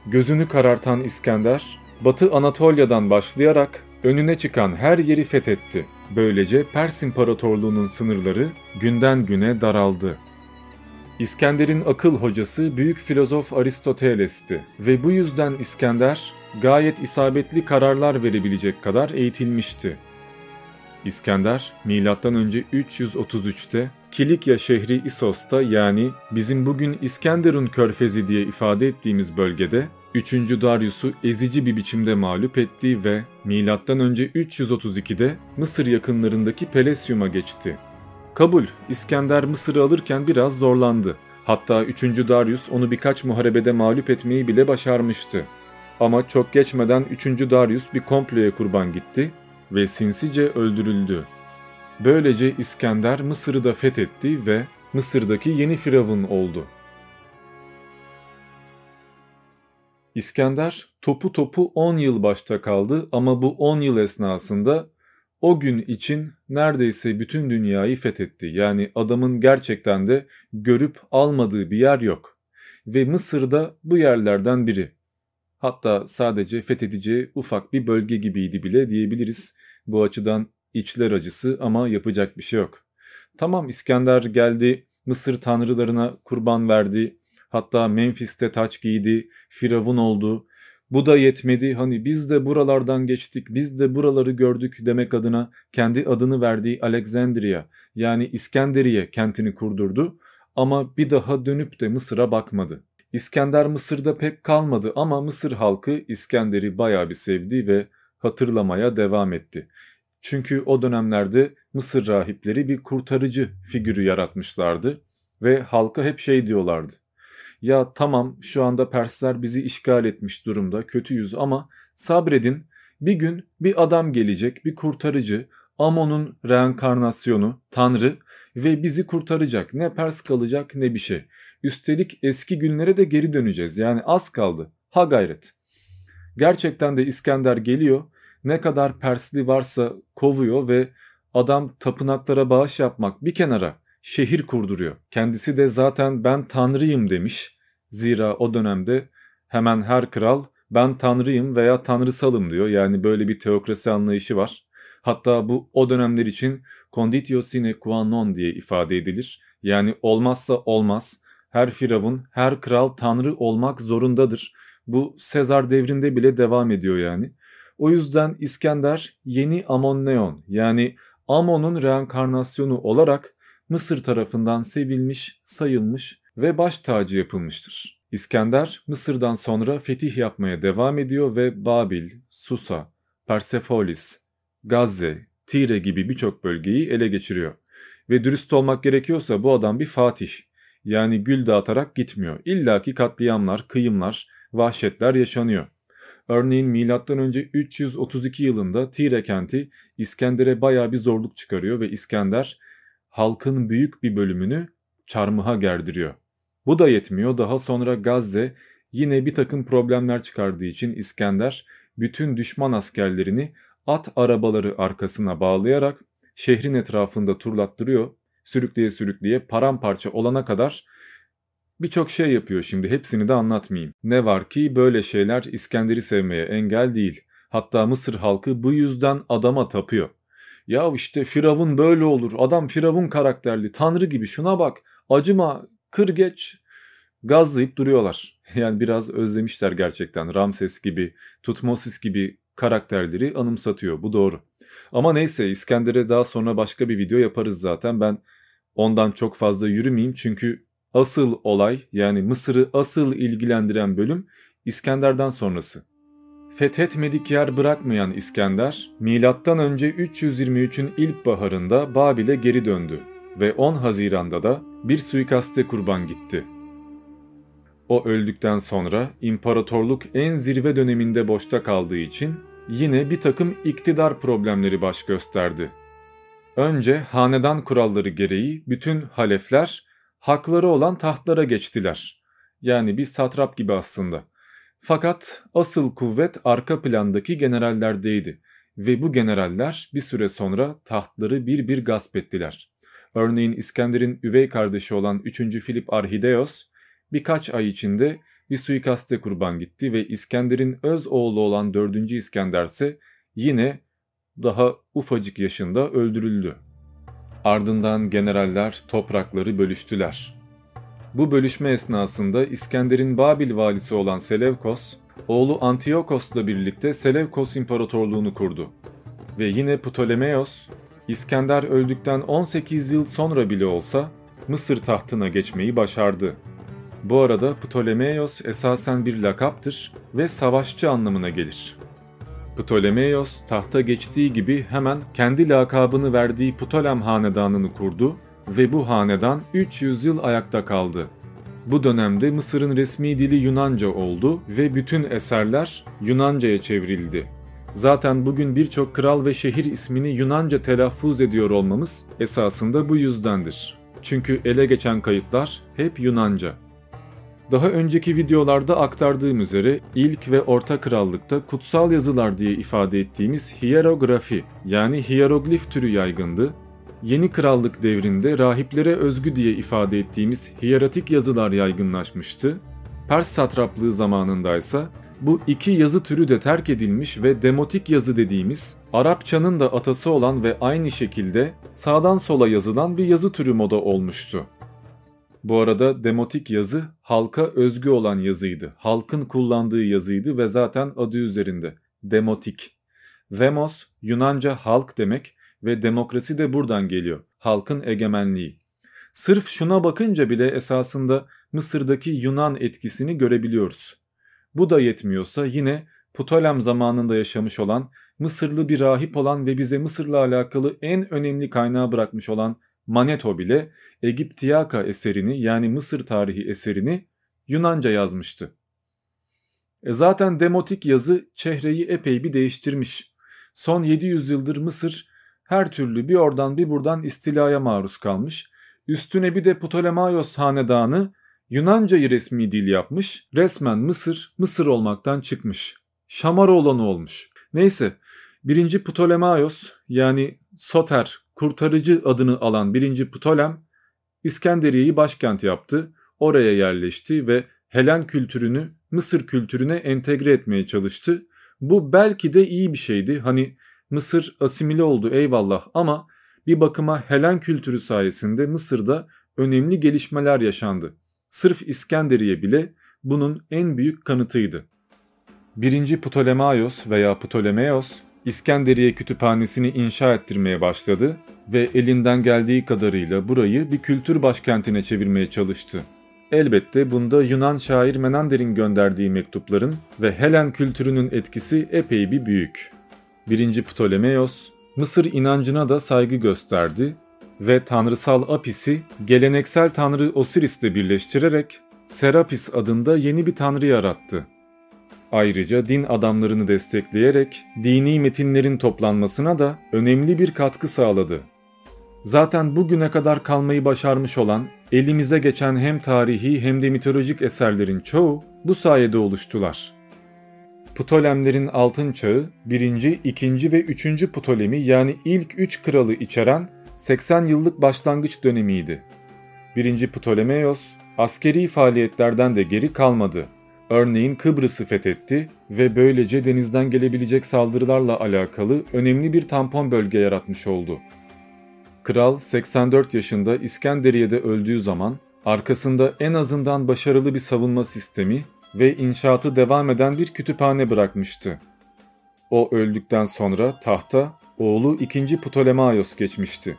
Gözünü karartan İskender, Batı Anatolia'dan başlayarak önüne çıkan her yeri fethetti. Böylece Pers İmparatorluğu'nun sınırları günden güne daraldı. İskender'in akıl hocası büyük filozof Aristoteles'ti ve bu yüzden İskender gayet isabetli kararlar verebilecek kadar eğitilmişti. İskender M.Ö. 333'te Kilikya şehri İsos'ta yani bizim bugün İskenderun körfezi diye ifade ettiğimiz bölgede 3. Darius'u ezici bir biçimde mağlup etti ve M.Ö. 332'de Mısır yakınlarındaki Pelesyum'a geçti. Kabul, İskender Mısır'ı alırken biraz zorlandı. Hatta 3. Darius onu birkaç muharebede mağlup etmeyi bile başarmıştı. Ama çok geçmeden 3. Darius bir komploya kurban gitti ve sinsice öldürüldü. Böylece İskender Mısır'ı da fethetti ve Mısır'daki yeni firavun oldu. İskender topu topu 10 yıl başta kaldı ama bu 10 yıl esnasında o gün için neredeyse bütün dünyayı fethetti. Yani adamın gerçekten de görüp almadığı bir yer yok. Ve Mısır'da bu yerlerden biri. Hatta sadece fethedeceği ufak bir bölge gibiydi bile diyebiliriz. Bu açıdan içler acısı ama yapacak bir şey yok. Tamam İskender geldi, Mısır tanrılarına kurban verdi, hatta Memphis'te taç giydi, firavun oldu. Bu da yetmedi hani biz de buralardan geçtik, biz de buraları gördük demek adına kendi adını verdiği Alexandria yani İskenderiye kentini kurdurdu ama bir daha dönüp de Mısır'a bakmadı. İskender Mısır'da pek kalmadı ama Mısır halkı İskender'i bayağı bir sevdi ve hatırlamaya devam etti. Çünkü o dönemlerde Mısır rahipleri bir kurtarıcı figürü yaratmışlardı ve halka hep şey diyorlardı. Ya tamam şu anda Persler bizi işgal etmiş durumda kötüyüz ama sabredin bir gün bir adam gelecek bir kurtarıcı Amon'un reenkarnasyonu Tanrı ve bizi kurtaracak ne Pers kalacak ne bir şey. Üstelik eski günlere de geri döneceğiz. Yani az kaldı. Ha gayret. Gerçekten de İskender geliyor. Ne kadar Persli varsa kovuyor ve adam tapınaklara bağış yapmak bir kenara şehir kurduruyor. Kendisi de zaten ben tanrıyım demiş. Zira o dönemde hemen her kral ben tanrıyım veya tanrısalım diyor. Yani böyle bir teokrasi anlayışı var. Hatta bu o dönemler için conditio sine qua non diye ifade edilir. Yani olmazsa olmaz her firavun, her kral tanrı olmak zorundadır. Bu Sezar devrinde bile devam ediyor yani. O yüzden İskender yeni Amonneon yani Amon'un reenkarnasyonu olarak Mısır tarafından sevilmiş, sayılmış ve baş tacı yapılmıştır. İskender Mısır'dan sonra fetih yapmaya devam ediyor ve Babil, Susa, Persepolis, Gazze, Tire gibi birçok bölgeyi ele geçiriyor. Ve dürüst olmak gerekiyorsa bu adam bir fatih. Yani gül dağıtarak gitmiyor. İlla ki katliamlar, kıyımlar, vahşetler yaşanıyor. Örneğin M.Ö. 332 yılında Tire kenti İskender'e baya bir zorluk çıkarıyor ve İskender halkın büyük bir bölümünü çarmıha gerdiriyor. Bu da yetmiyor. Daha sonra Gazze yine bir takım problemler çıkardığı için İskender bütün düşman askerlerini at arabaları arkasına bağlayarak şehrin etrafında turlattırıyor sürükleye sürükleye paramparça olana kadar birçok şey yapıyor şimdi hepsini de anlatmayayım. Ne var ki böyle şeyler İskender'i sevmeye engel değil. Hatta Mısır halkı bu yüzden adama tapıyor. Ya işte Firavun böyle olur. Adam Firavun karakterli. Tanrı gibi şuna bak. Acıma, kır geç. Gazlayıp duruyorlar. *laughs* Yani biraz özlemişler gerçekten. Ramses gibi, Tutmosis gibi karakterleri anımsatıyor. Bu doğru. Ama neyse İskender'e daha sonra başka bir video yaparız zaten. Ben ondan çok fazla yürümeyeyim çünkü asıl olay yani Mısır'ı asıl ilgilendiren bölüm İskender'den sonrası. Fethetmedik yer bırakmayan İskender, M.Ö. 323'ün ilk baharında Babil'e geri döndü ve 10 Haziran'da da bir suikaste kurban gitti. O öldükten sonra imparatorluk en zirve döneminde boşta kaldığı için yine bir takım iktidar problemleri baş gösterdi. Önce hanedan kuralları gereği bütün halefler hakları olan tahtlara geçtiler. Yani bir satrap gibi aslında. Fakat asıl kuvvet arka plandaki generallerdeydi ve bu generaller bir süre sonra tahtları bir bir gasp ettiler. Örneğin İskender'in üvey kardeşi olan 3. Filip Arhideos birkaç ay içinde bir suikaste kurban gitti ve İskender'in öz oğlu olan 4. İskender ise yine daha ufacık yaşında öldürüldü. Ardından generaller toprakları bölüştüler. Bu bölüşme esnasında İskender'in Babil valisi olan Selevkos, oğlu Antiochos'la birlikte Selevkos İmparatorluğunu kurdu. Ve yine Ptolemaios, İskender öldükten 18 yıl sonra bile olsa Mısır tahtına geçmeyi başardı. Bu arada Ptolemaios esasen bir lakaptır ve savaşçı anlamına gelir. Ptolemaios tahta geçtiği gibi hemen kendi lakabını verdiği Ptolem hanedanını kurdu ve bu hanedan 300 yıl ayakta kaldı. Bu dönemde Mısır'ın resmi dili Yunanca oldu ve bütün eserler Yunanca'ya çevrildi. Zaten bugün birçok kral ve şehir ismini Yunanca telaffuz ediyor olmamız esasında bu yüzdendir. Çünkü ele geçen kayıtlar hep Yunanca. Daha önceki videolarda aktardığım üzere ilk ve orta krallıkta kutsal yazılar diye ifade ettiğimiz hierografi yani hieroglif türü yaygındı. Yeni krallık devrinde rahiplere özgü diye ifade ettiğimiz hieratik yazılar yaygınlaşmıştı. Pers satraplığı zamanındaysa bu iki yazı türü de terk edilmiş ve demotik yazı dediğimiz Arapçanın da atası olan ve aynı şekilde sağdan sola yazılan bir yazı türü moda olmuştu. Bu arada demotik yazı halka özgü olan yazıydı. Halkın kullandığı yazıydı ve zaten adı üzerinde. Demotik. Demos Yunanca halk demek ve demokrasi de buradan geliyor. Halkın egemenliği. Sırf şuna bakınca bile esasında Mısır'daki Yunan etkisini görebiliyoruz. Bu da yetmiyorsa yine Ptolem zamanında yaşamış olan Mısırlı bir rahip olan ve bize Mısır'la alakalı en önemli kaynağı bırakmış olan Maneto bile Egiptiyaka eserini yani Mısır tarihi eserini Yunanca yazmıştı. E zaten demotik yazı çehreyi epey bir değiştirmiş. Son 700 yıldır Mısır her türlü bir oradan bir buradan istilaya maruz kalmış. Üstüne bir de Ptolemaios hanedanı Yunancayı resmi dil yapmış. Resmen Mısır, Mısır olmaktan çıkmış. Şamara olanı olmuş. Neyse, birinci Ptolemaios yani Soter kurtarıcı adını alan 1. Ptolem İskenderiye'yi başkent yaptı, oraya yerleşti ve Helen kültürünü Mısır kültürüne entegre etmeye çalıştı. Bu belki de iyi bir şeydi. Hani Mısır asimile oldu eyvallah ama bir bakıma Helen kültürü sayesinde Mısır'da önemli gelişmeler yaşandı. Sırf İskenderiye bile bunun en büyük kanıtıydı. 1. Ptolemaios veya Ptolemeos İskenderiye Kütüphanesi'ni inşa ettirmeye başladı ve elinden geldiği kadarıyla burayı bir kültür başkentine çevirmeye çalıştı. Elbette bunda Yunan şair Menander'in gönderdiği mektupların ve Helen kültürünün etkisi epey bir büyük. 1. Ptolemaios, Mısır inancına da saygı gösterdi ve tanrısal Apis'i geleneksel tanrı Osiris'le birleştirerek Serapis adında yeni bir tanrı yarattı. Ayrıca din adamlarını destekleyerek dini metinlerin toplanmasına da önemli bir katkı sağladı. Zaten bugüne kadar kalmayı başarmış olan elimize geçen hem tarihi hem de mitolojik eserlerin çoğu bu sayede oluştular. Ptolemlerin altın çağı 1. 2. ve 3. Ptolemi yani ilk 3 kralı içeren 80 yıllık başlangıç dönemiydi. 1. Ptolemaios askeri faaliyetlerden de geri kalmadı. Örneğin Kıbrıs'ı fethetti ve böylece denizden gelebilecek saldırılarla alakalı önemli bir tampon bölge yaratmış oldu. Kral 84 yaşında İskenderiye'de öldüğü zaman arkasında en azından başarılı bir savunma sistemi ve inşaatı devam eden bir kütüphane bırakmıştı. O öldükten sonra tahta oğlu 2. Ptolemaios geçmişti.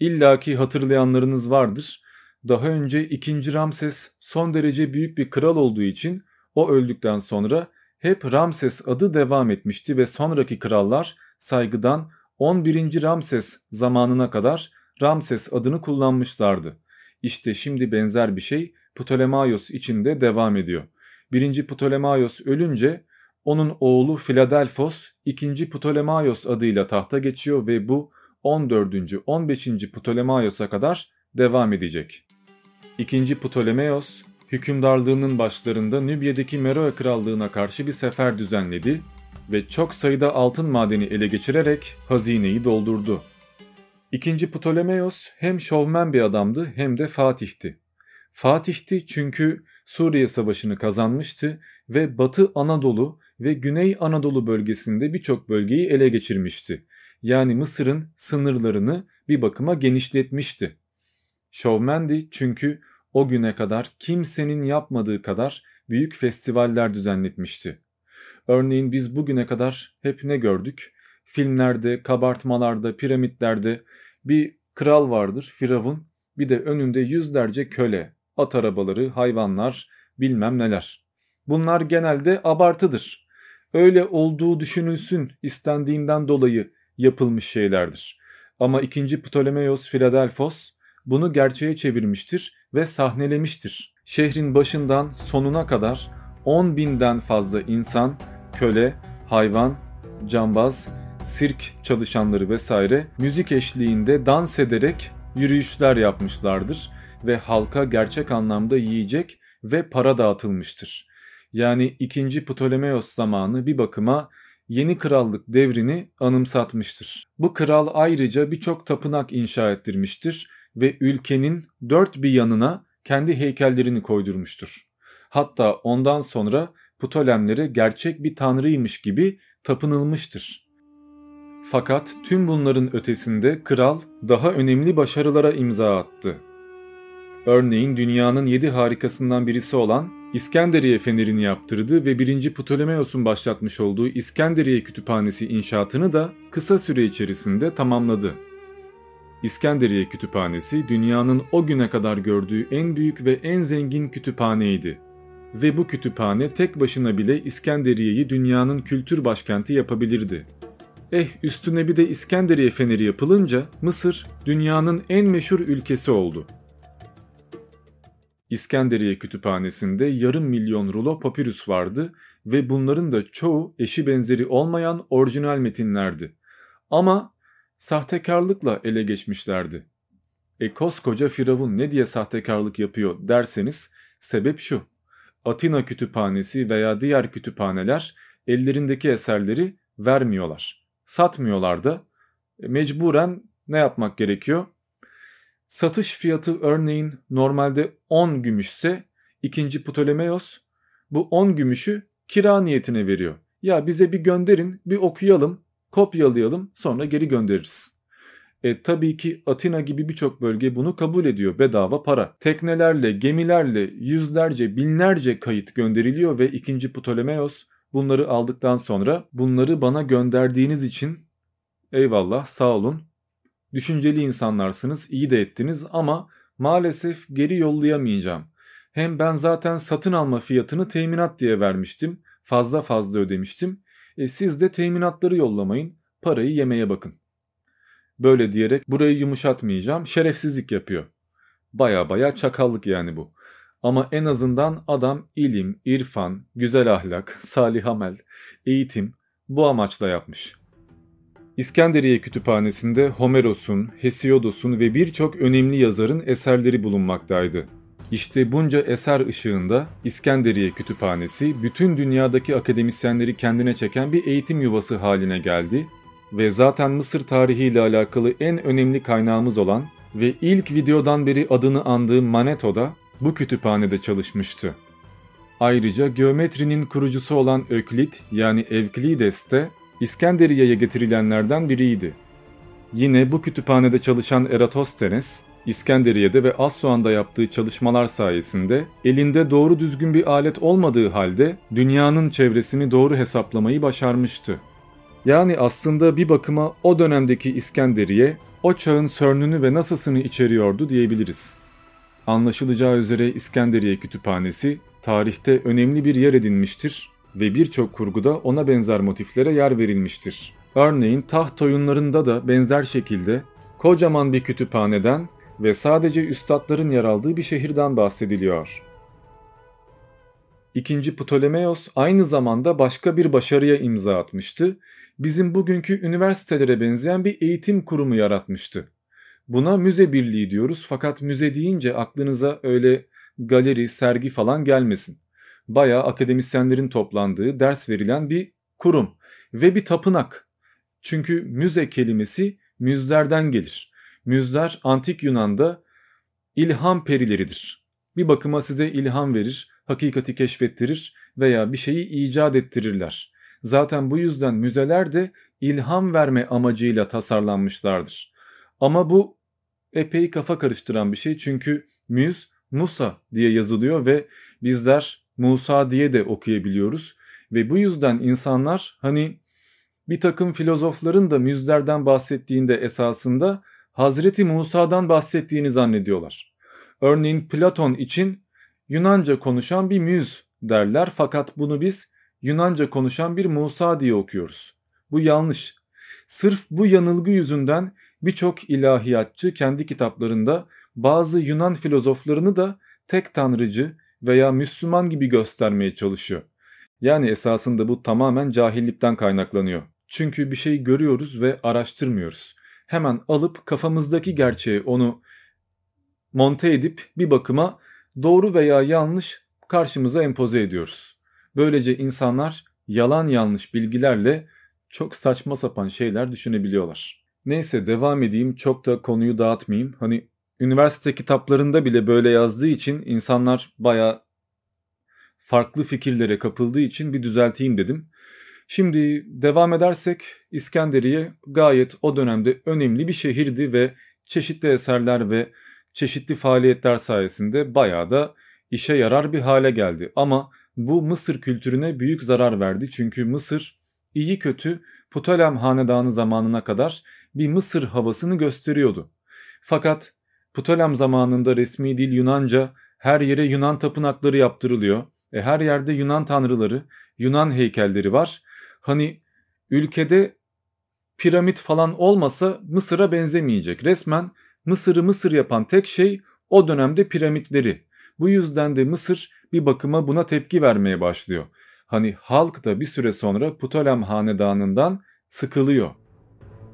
İlla ki hatırlayanlarınız vardır. Daha önce 2. Ramses son derece büyük bir kral olduğu için o öldükten sonra hep Ramses adı devam etmişti ve sonraki krallar saygıdan 11. Ramses zamanına kadar Ramses adını kullanmışlardı. İşte şimdi benzer bir şey Ptolemaios için de devam ediyor. 1. Ptolemaios ölünce onun oğlu Philadelphos 2. Ptolemaios adıyla tahta geçiyor ve bu 14. 15. Ptolemaios'a kadar devam edecek. 2. Ptolemaios hükümdarlığının başlarında Nübya'daki Meroe krallığına karşı bir sefer düzenledi ve çok sayıda altın madeni ele geçirerek hazineyi doldurdu. İkinci Ptolemaios hem şovmen bir adamdı hem de Fatih'ti. Fatih'ti çünkü Suriye Savaşı'nı kazanmıştı ve Batı Anadolu ve Güney Anadolu bölgesinde birçok bölgeyi ele geçirmişti. Yani Mısır'ın sınırlarını bir bakıma genişletmişti. Şovmendi çünkü o güne kadar kimsenin yapmadığı kadar büyük festivaller düzenletmişti. Örneğin biz bugüne kadar hep ne gördük? Filmlerde, kabartmalarda, piramitlerde bir kral vardır, firavun. Bir de önünde yüzlerce köle, at arabaları, hayvanlar, bilmem neler. Bunlar genelde abartıdır. Öyle olduğu düşünülsün istendiğinden dolayı yapılmış şeylerdir. Ama 2. Ptolemaios Philadelphos bunu gerçeğe çevirmiştir ve sahnelemiştir. Şehrin başından sonuna kadar 10 binden fazla insan, köle, hayvan, cambaz, sirk çalışanları vesaire müzik eşliğinde dans ederek yürüyüşler yapmışlardır ve halka gerçek anlamda yiyecek ve para dağıtılmıştır. Yani 2. Ptolemaios zamanı bir bakıma yeni krallık devrini anımsatmıştır. Bu kral ayrıca birçok tapınak inşa ettirmiştir ve ülkenin dört bir yanına kendi heykellerini koydurmuştur. Hatta ondan sonra Ptolemlere gerçek bir tanrıymış gibi tapınılmıştır. Fakat tüm bunların ötesinde kral daha önemli başarılara imza attı. Örneğin dünyanın yedi harikasından birisi olan İskenderiye fenerini yaptırdı ve 1. Ptolemaios'un başlatmış olduğu İskenderiye Kütüphanesi inşaatını da kısa süre içerisinde tamamladı. İskenderiye Kütüphanesi dünyanın o güne kadar gördüğü en büyük ve en zengin kütüphaneydi. Ve bu kütüphane tek başına bile İskenderiye'yi dünyanın kültür başkenti yapabilirdi. Eh üstüne bir de İskenderiye feneri yapılınca Mısır dünyanın en meşhur ülkesi oldu. İskenderiye kütüphanesinde yarım milyon rulo papirüs vardı ve bunların da çoğu eşi benzeri olmayan orijinal metinlerdi. Ama sahtekarlıkla ele geçmişlerdi. E koskoca Firavun ne diye sahtekarlık yapıyor derseniz sebep şu. Atina kütüphanesi veya diğer kütüphaneler ellerindeki eserleri vermiyorlar. Satmıyorlar da e, mecburen ne yapmak gerekiyor? Satış fiyatı örneğin normalde 10 gümüşse ikinci Ptolemaios bu 10 gümüşü kira niyetine veriyor. Ya bize bir gönderin bir okuyalım kopyalayalım sonra geri göndeririz. E tabii ki Atina gibi birçok bölge bunu kabul ediyor bedava para. Teknelerle, gemilerle yüzlerce, binlerce kayıt gönderiliyor ve 2. Ptolemaios bunları aldıktan sonra bunları bana gönderdiğiniz için eyvallah sağ olun. Düşünceli insanlarsınız, iyi de ettiniz ama maalesef geri yollayamayacağım. Hem ben zaten satın alma fiyatını teminat diye vermiştim. Fazla fazla ödemiştim. E, siz de teminatları yollamayın, parayı yemeye bakın. Böyle diyerek burayı yumuşatmayacağım, şerefsizlik yapıyor. Baya baya çakallık yani bu. Ama en azından adam ilim, irfan, güzel ahlak, salih amel, eğitim bu amaçla yapmış. İskenderiye Kütüphanesi'nde Homeros'un, Hesiodos'un ve birçok önemli yazarın eserleri bulunmaktaydı. İşte bunca eser ışığında İskenderiye Kütüphanesi bütün dünyadaki akademisyenleri kendine çeken bir eğitim yuvası haline geldi ve zaten Mısır tarihiyle alakalı en önemli kaynağımız olan ve ilk videodan beri adını andığım Maneto da bu kütüphanede çalışmıştı. Ayrıca geometrinin kurucusu olan Öklit yani Evklides de İskenderiye'ye getirilenlerden biriydi. Yine bu kütüphanede çalışan Eratosthenes, İskenderiye'de ve Assuan'da yaptığı çalışmalar sayesinde elinde doğru düzgün bir alet olmadığı halde dünyanın çevresini doğru hesaplamayı başarmıştı. Yani aslında bir bakıma o dönemdeki İskenderiye o çağın sörnünü ve nasasını içeriyordu diyebiliriz. Anlaşılacağı üzere İskenderiye Kütüphanesi tarihte önemli bir yer edinmiştir ve birçok kurguda ona benzer motiflere yer verilmiştir. Örneğin taht oyunlarında da benzer şekilde kocaman bir kütüphaneden ve sadece üstadların yer aldığı bir şehirden bahsediliyor. İkinci Ptolemaios aynı zamanda başka bir başarıya imza atmıştı. Bizim bugünkü üniversitelere benzeyen bir eğitim kurumu yaratmıştı. Buna müze birliği diyoruz fakat müze deyince aklınıza öyle galeri, sergi falan gelmesin. Bayağı akademisyenlerin toplandığı, ders verilen bir kurum ve bir tapınak. Çünkü müze kelimesi müzlerden gelir. Müzler antik Yunan'da ilham perileridir. Bir bakıma size ilham verir, hakikati keşfettirir veya bir şeyi icat ettirirler. Zaten bu yüzden müzeler de ilham verme amacıyla tasarlanmışlardır. Ama bu epey kafa karıştıran bir şey çünkü müz Musa diye yazılıyor ve bizler Musa diye de okuyabiliyoruz. Ve bu yüzden insanlar hani bir takım filozofların da müzlerden bahsettiğinde esasında Hazreti Musa'dan bahsettiğini zannediyorlar. Örneğin Platon için Yunanca konuşan bir müz derler fakat bunu biz Yunanca konuşan bir Musa diye okuyoruz. Bu yanlış. Sırf bu yanılgı yüzünden birçok ilahiyatçı kendi kitaplarında bazı Yunan filozoflarını da tek tanrıcı veya Müslüman gibi göstermeye çalışıyor. Yani esasında bu tamamen cahillikten kaynaklanıyor. Çünkü bir şey görüyoruz ve araştırmıyoruz. Hemen alıp kafamızdaki gerçeği onu monte edip bir bakıma doğru veya yanlış karşımıza empoze ediyoruz. Böylece insanlar yalan yanlış bilgilerle çok saçma sapan şeyler düşünebiliyorlar. Neyse devam edeyim çok da konuyu dağıtmayayım. Hani üniversite kitaplarında bile böyle yazdığı için insanlar baya farklı fikirlere kapıldığı için bir düzelteyim dedim. Şimdi devam edersek İskenderiye gayet o dönemde önemli bir şehirdi ve çeşitli eserler ve çeşitli faaliyetler sayesinde bayağı da işe yarar bir hale geldi. Ama bu Mısır kültürüne büyük zarar verdi çünkü Mısır iyi kötü Ptolem hanedanı zamanına kadar bir Mısır havasını gösteriyordu. Fakat Ptolem zamanında resmi dil Yunanca her yere Yunan tapınakları yaptırılıyor. E her yerde Yunan tanrıları, Yunan heykelleri var. Hani ülkede piramit falan olmasa Mısır'a benzemeyecek. Resmen Mısır'ı Mısır yapan tek şey o dönemde piramitleri. Bu yüzden de Mısır bir bakıma buna tepki vermeye başlıyor. Hani halk da bir süre sonra Ptolem hanedanından sıkılıyor.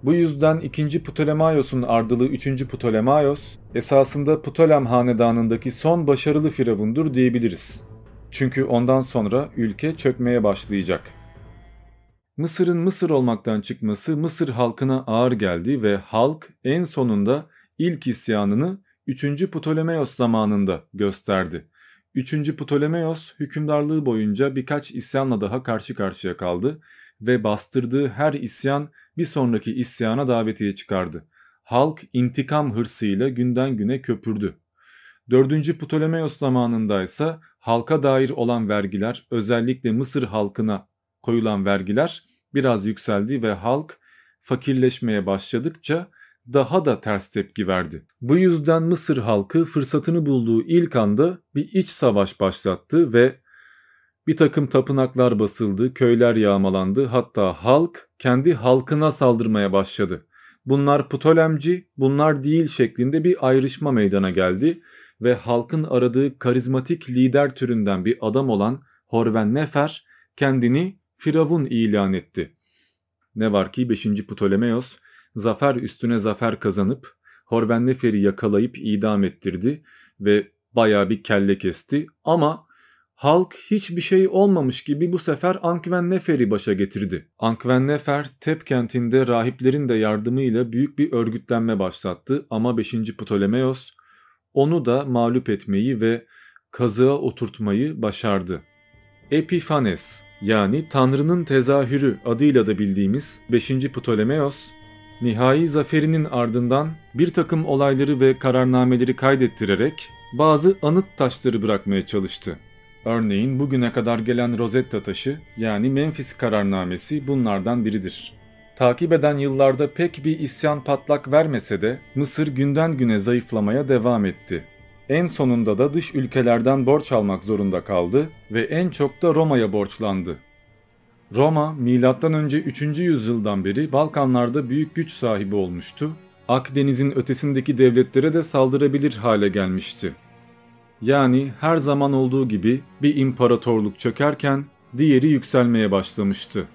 Bu yüzden 2. Ptolemaios'un ardılı 3. Ptolemaios esasında Ptolem hanedanındaki son başarılı firavundur diyebiliriz. Çünkü ondan sonra ülke çökmeye başlayacak. Mısır'ın Mısır olmaktan çıkması Mısır halkına ağır geldi ve halk en sonunda ilk isyanını 3. Ptolemaios zamanında gösterdi. 3. Ptolemaios hükümdarlığı boyunca birkaç isyanla daha karşı karşıya kaldı ve bastırdığı her isyan bir sonraki isyana davetiye çıkardı. Halk intikam hırsıyla günden güne köpürdü. 4. Ptolemaios zamanında ise halka dair olan vergiler özellikle Mısır halkına koyulan vergiler biraz yükseldi ve halk fakirleşmeye başladıkça daha da ters tepki verdi. Bu yüzden Mısır halkı fırsatını bulduğu ilk anda bir iç savaş başlattı ve bir takım tapınaklar basıldı, köyler yağmalandı hatta halk kendi halkına saldırmaya başladı. Bunlar Ptolemci, bunlar değil şeklinde bir ayrışma meydana geldi ve halkın aradığı karizmatik lider türünden bir adam olan Horven Nefer kendini Firavun ilan etti. Ne var ki 5. Ptolemaios zafer üstüne zafer kazanıp Horven Nefer'i yakalayıp idam ettirdi ve baya bir kelle kesti ama halk hiçbir şey olmamış gibi bu sefer Ankven Nefer'i başa getirdi. Ankven Nefer Tep kentinde rahiplerin de yardımıyla büyük bir örgütlenme başlattı ama 5. Ptolemaios onu da mağlup etmeyi ve kazığa oturtmayı başardı. Epiphanes yani Tanrı'nın tezahürü adıyla da bildiğimiz 5. Ptolemaios nihai zaferinin ardından bir takım olayları ve kararnameleri kaydettirerek bazı anıt taşları bırakmaya çalıştı. Örneğin bugüne kadar gelen Rosetta taşı yani Memphis kararnamesi bunlardan biridir. takip eden yıllarda pek bir isyan patlak vermese de Mısır günden güne zayıflamaya devam etti. En sonunda da dış ülkelerden borç almak zorunda kaldı ve en çok da Roma'ya borçlandı. Roma M.Ö. 3. yüzyıldan beri Balkanlarda büyük güç sahibi olmuştu. Akdeniz'in ötesindeki devletlere de saldırabilir hale gelmişti. Yani her zaman olduğu gibi bir imparatorluk çökerken diğeri yükselmeye başlamıştı.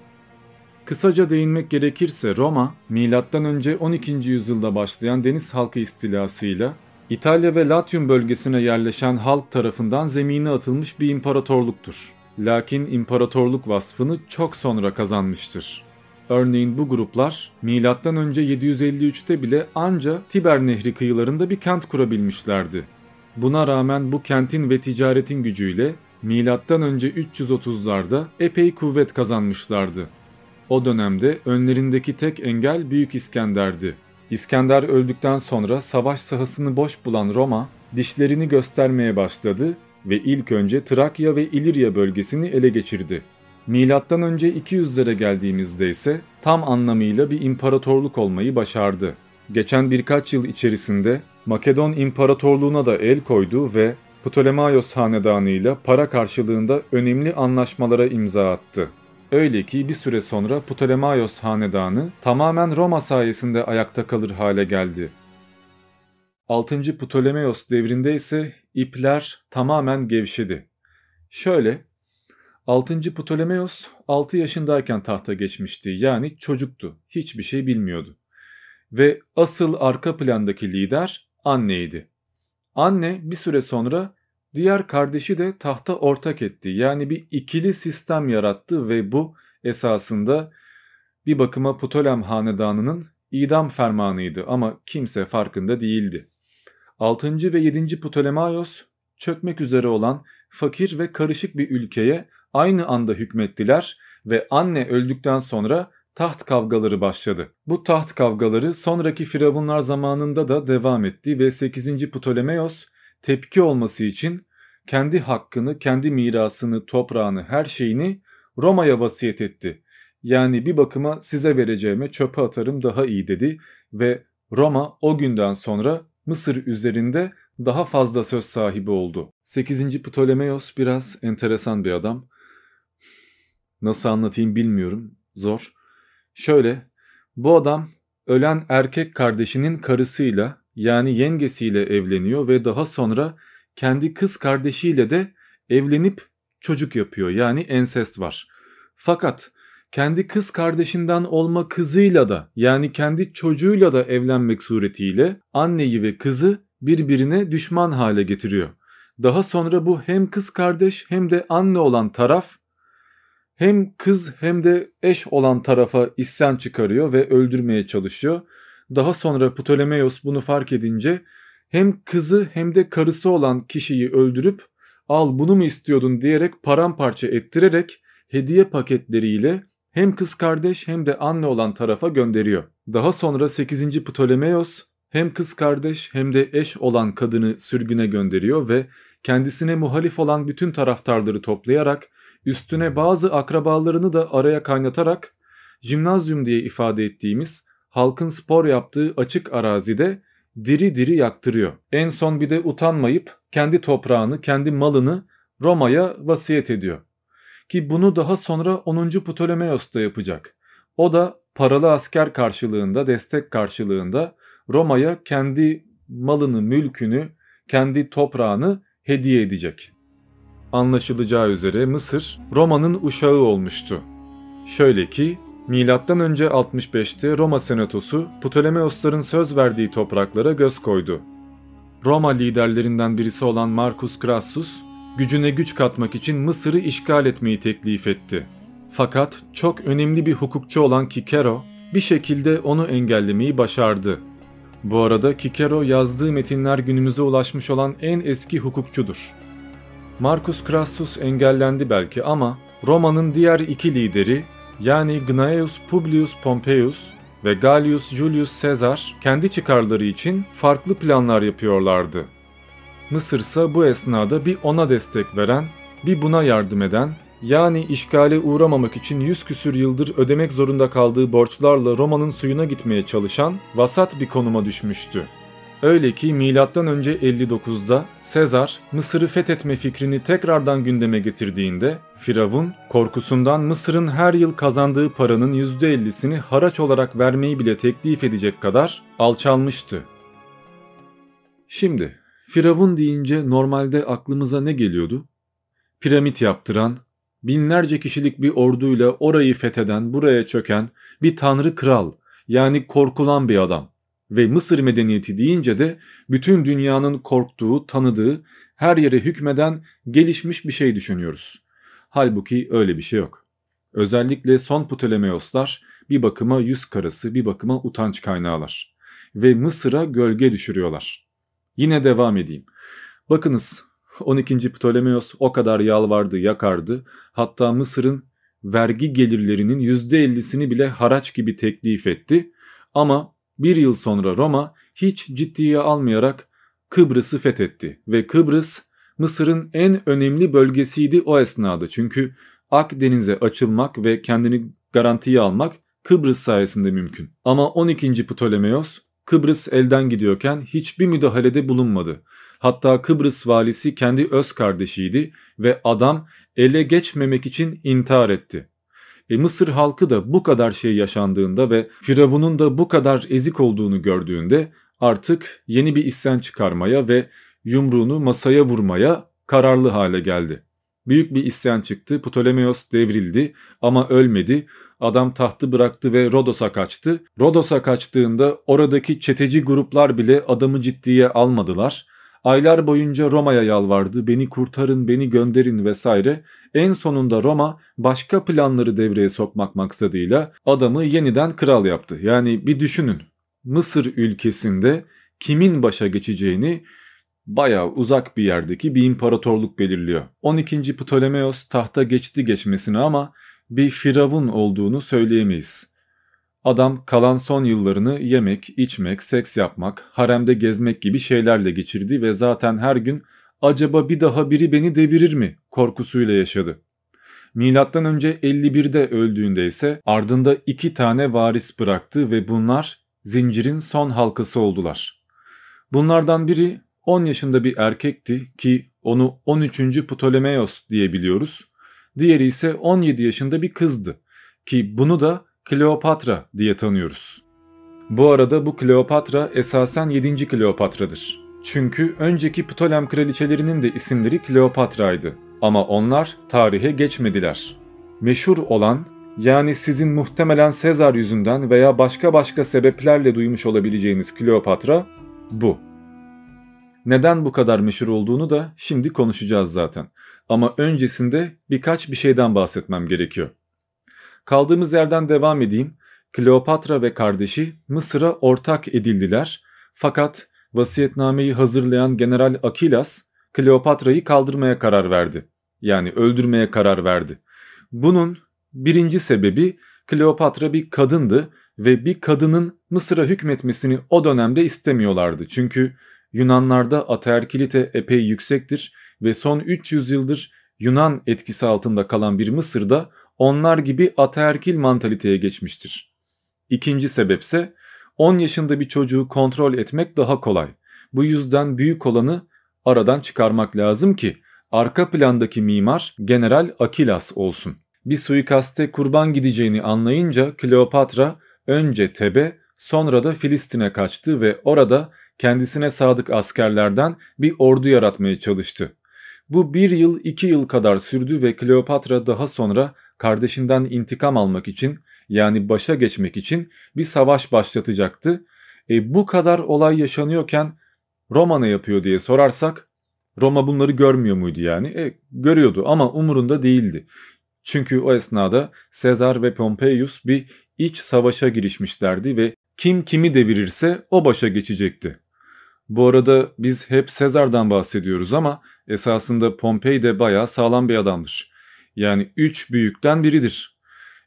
Kısaca değinmek gerekirse Roma, M.Ö. 12. yüzyılda başlayan deniz halkı istilasıyla İtalya ve Latium bölgesine yerleşen halk tarafından zemine atılmış bir imparatorluktur. Lakin imparatorluk vasfını çok sonra kazanmıştır. Örneğin bu gruplar M.Ö. 753'te bile anca Tiber Nehri kıyılarında bir kent kurabilmişlerdi. Buna rağmen bu kentin ve ticaretin gücüyle M.Ö. 330'larda epey kuvvet kazanmışlardı. O dönemde önlerindeki tek engel Büyük İskender'di. İskender öldükten sonra savaş sahasını boş bulan Roma dişlerini göstermeye başladı ve ilk önce Trakya ve İlirya bölgesini ele geçirdi. Milattan önce 200'lere geldiğimizde ise tam anlamıyla bir imparatorluk olmayı başardı. Geçen birkaç yıl içerisinde Makedon İmparatorluğuna da el koydu ve Ptolemaios Hanedanı ile para karşılığında önemli anlaşmalara imza attı. Öyle ki bir süre sonra Ptolemaios Hanedanı tamamen Roma sayesinde ayakta kalır hale geldi. 6. Ptolemaios devrinde ise ipler tamamen gevşedi. Şöyle, 6. Ptolemaios 6 yaşındayken tahta geçmişti yani çocuktu, hiçbir şey bilmiyordu. Ve asıl arka plandaki lider anneydi. Anne bir süre sonra diğer kardeşi de tahta ortak etti. Yani bir ikili sistem yarattı ve bu esasında bir bakıma Ptolem hanedanının idam fermanıydı ama kimse farkında değildi. 6. ve 7. Ptolemaios çökmek üzere olan fakir ve karışık bir ülkeye aynı anda hükmettiler ve anne öldükten sonra taht kavgaları başladı. Bu taht kavgaları sonraki firavunlar zamanında da devam etti ve 8. Ptolemaios tepki olması için kendi hakkını, kendi mirasını, toprağını, her şeyini Roma'ya vasiyet etti. Yani bir bakıma size vereceğime çöpe atarım daha iyi dedi ve Roma o günden sonra Mısır üzerinde daha fazla söz sahibi oldu. 8. Ptolemaios biraz enteresan bir adam. Nasıl anlatayım bilmiyorum. Zor. Şöyle, bu adam ölen erkek kardeşinin karısıyla yani yengesiyle evleniyor ve daha sonra kendi kız kardeşiyle de evlenip çocuk yapıyor. Yani ensest var. Fakat kendi kız kardeşinden olma kızıyla da yani kendi çocuğuyla da evlenmek suretiyle anneyi ve kızı birbirine düşman hale getiriyor. Daha sonra bu hem kız kardeş hem de anne olan taraf hem kız hem de eş olan tarafa isyan çıkarıyor ve öldürmeye çalışıyor. Daha sonra Ptolemaios bunu fark edince hem kızı hem de karısı olan kişiyi öldürüp al bunu mu istiyordun diyerek paramparça ettirerek hediye paketleriyle hem kız kardeş hem de anne olan tarafa gönderiyor. Daha sonra 8. Ptolemaios hem kız kardeş hem de eş olan kadını sürgüne gönderiyor ve kendisine muhalif olan bütün taraftarları toplayarak üstüne bazı akrabalarını da araya kaynatarak jimnazyum diye ifade ettiğimiz halkın spor yaptığı açık arazide diri diri yaktırıyor. En son bir de utanmayıp kendi toprağını, kendi malını Roma'ya vasiyet ediyor. Ki bunu daha sonra 10. Ptolemaios da yapacak. O da paralı asker karşılığında, destek karşılığında Roma'ya kendi malını, mülkünü, kendi toprağını hediye edecek. Anlaşılacağı üzere Mısır Roma'nın uşağı olmuştu. Şöyle ki önce 65'te Roma Senatosu Ptolemaiosların söz verdiği topraklara göz koydu. Roma liderlerinden birisi olan Marcus Crassus gücüne güç katmak için Mısır'ı işgal etmeyi teklif etti. Fakat çok önemli bir hukukçu olan Kikero bir şekilde onu engellemeyi başardı. Bu arada Kikero yazdığı metinler günümüze ulaşmış olan en eski hukukçudur. Marcus Crassus engellendi belki ama Roma'nın diğer iki lideri yani Gnaeus Publius Pompeius ve Gaius Julius Caesar kendi çıkarları için farklı planlar yapıyorlardı. Mısır ise bu esnada bir ona destek veren, bir buna yardım eden, yani işgale uğramamak için yüz küsür yıldır ödemek zorunda kaldığı borçlarla Roma'nın suyuna gitmeye çalışan vasat bir konuma düşmüştü. Öyle ki M.Ö. 59'da Sezar Mısır'ı fethetme fikrini tekrardan gündeme getirdiğinde Firavun korkusundan Mısır'ın her yıl kazandığı paranın %50'sini haraç olarak vermeyi bile teklif edecek kadar alçalmıştı. Şimdi Firavun deyince normalde aklımıza ne geliyordu? Piramit yaptıran, binlerce kişilik bir orduyla orayı fetheden, buraya çöken bir tanrı kral yani korkulan bir adam. Ve Mısır medeniyeti deyince de bütün dünyanın korktuğu, tanıdığı, her yere hükmeden gelişmiş bir şey düşünüyoruz. Halbuki öyle bir şey yok. Özellikle son Ptolemeoslar bir bakıma yüz karası, bir bakıma utanç kaynağılar. Ve Mısır'a gölge düşürüyorlar. Yine devam edeyim. Bakınız 12. Ptolemeos o kadar yalvardı, yakardı. Hatta Mısır'ın vergi gelirlerinin %50'sini bile haraç gibi teklif etti. Ama bir yıl sonra Roma hiç ciddiye almayarak Kıbrıs'ı fethetti ve Kıbrıs Mısır'ın en önemli bölgesiydi o esnada. Çünkü Akdeniz'e açılmak ve kendini garantiye almak Kıbrıs sayesinde mümkün. Ama 12. Ptolemeos Kıbrıs elden gidiyorken hiçbir müdahalede bulunmadı. Hatta Kıbrıs valisi kendi öz kardeşiydi ve adam ele geçmemek için intihar etti. E Mısır halkı da bu kadar şey yaşandığında ve Firavun'un da bu kadar ezik olduğunu gördüğünde artık yeni bir isyan çıkarmaya ve yumruğunu masaya vurmaya kararlı hale geldi. Büyük bir isyan çıktı. Ptolemeos devrildi ama ölmedi. Adam tahtı bıraktı ve Rodos'a kaçtı. Rodos'a kaçtığında oradaki çeteci gruplar bile adamı ciddiye almadılar. Aylar boyunca Roma'ya yalvardı, beni kurtarın, beni gönderin vesaire. En sonunda Roma başka planları devreye sokmak maksadıyla adamı yeniden kral yaptı. Yani bir düşünün. Mısır ülkesinde kimin başa geçeceğini bayağı uzak bir yerdeki bir imparatorluk belirliyor. 12. Ptolemeos tahta geçti geçmesine ama bir firavun olduğunu söyleyemeyiz. Adam kalan son yıllarını yemek, içmek, seks yapmak, haremde gezmek gibi şeylerle geçirdi ve zaten her gün acaba bir daha biri beni devirir mi korkusuyla yaşadı. Milattan önce 51'de öldüğünde ise ardında iki tane varis bıraktı ve bunlar zincirin son halkası oldular. Bunlardan biri 10 yaşında bir erkekti ki onu 13. Ptolemeos diye biliyoruz. Diğeri ise 17 yaşında bir kızdı ki bunu da Kleopatra diye tanıyoruz. Bu arada bu Kleopatra esasen 7. Kleopatra'dır. Çünkü önceki Ptolem kraliçelerinin de isimleri Kleopatra'ydı ama onlar tarihe geçmediler. Meşhur olan yani sizin muhtemelen Sezar yüzünden veya başka başka sebeplerle duymuş olabileceğiniz Kleopatra bu. Neden bu kadar meşhur olduğunu da şimdi konuşacağız zaten. Ama öncesinde birkaç bir şeyden bahsetmem gerekiyor. Kaldığımız yerden devam edeyim. Kleopatra ve kardeşi Mısır'a ortak edildiler. Fakat vasiyetnameyi hazırlayan General Akilas Kleopatra'yı kaldırmaya karar verdi. Yani öldürmeye karar verdi. Bunun birinci sebebi Kleopatra bir kadındı ve bir kadının Mısır'a hükmetmesini o dönemde istemiyorlardı. Çünkü Yunanlarda ataerkilite epey yüksektir ve son 300 yıldır Yunan etkisi altında kalan bir Mısır'da onlar gibi ataerkil mantaliteye geçmiştir. İkinci sebepse 10 yaşında bir çocuğu kontrol etmek daha kolay. Bu yüzden büyük olanı aradan çıkarmak lazım ki arka plandaki mimar General Akilas olsun. Bir suikaste kurban gideceğini anlayınca Kleopatra önce Tebe sonra da Filistin'e kaçtı ve orada kendisine sadık askerlerden bir ordu yaratmaya çalıştı. Bu bir yıl iki yıl kadar sürdü ve Kleopatra daha sonra kardeşinden intikam almak için yani başa geçmek için bir savaş başlatacaktı. E, bu kadar olay yaşanıyorken Roma ne yapıyor diye sorarsak Roma bunları görmüyor muydu yani? E, görüyordu ama umurunda değildi. Çünkü o esnada Sezar ve Pompeius bir iç savaşa girişmişlerdi ve kim kimi devirirse o başa geçecekti. Bu arada biz hep Sezar'dan bahsediyoruz ama esasında Pompei de bayağı sağlam bir adamdır. Yani üç büyükten biridir.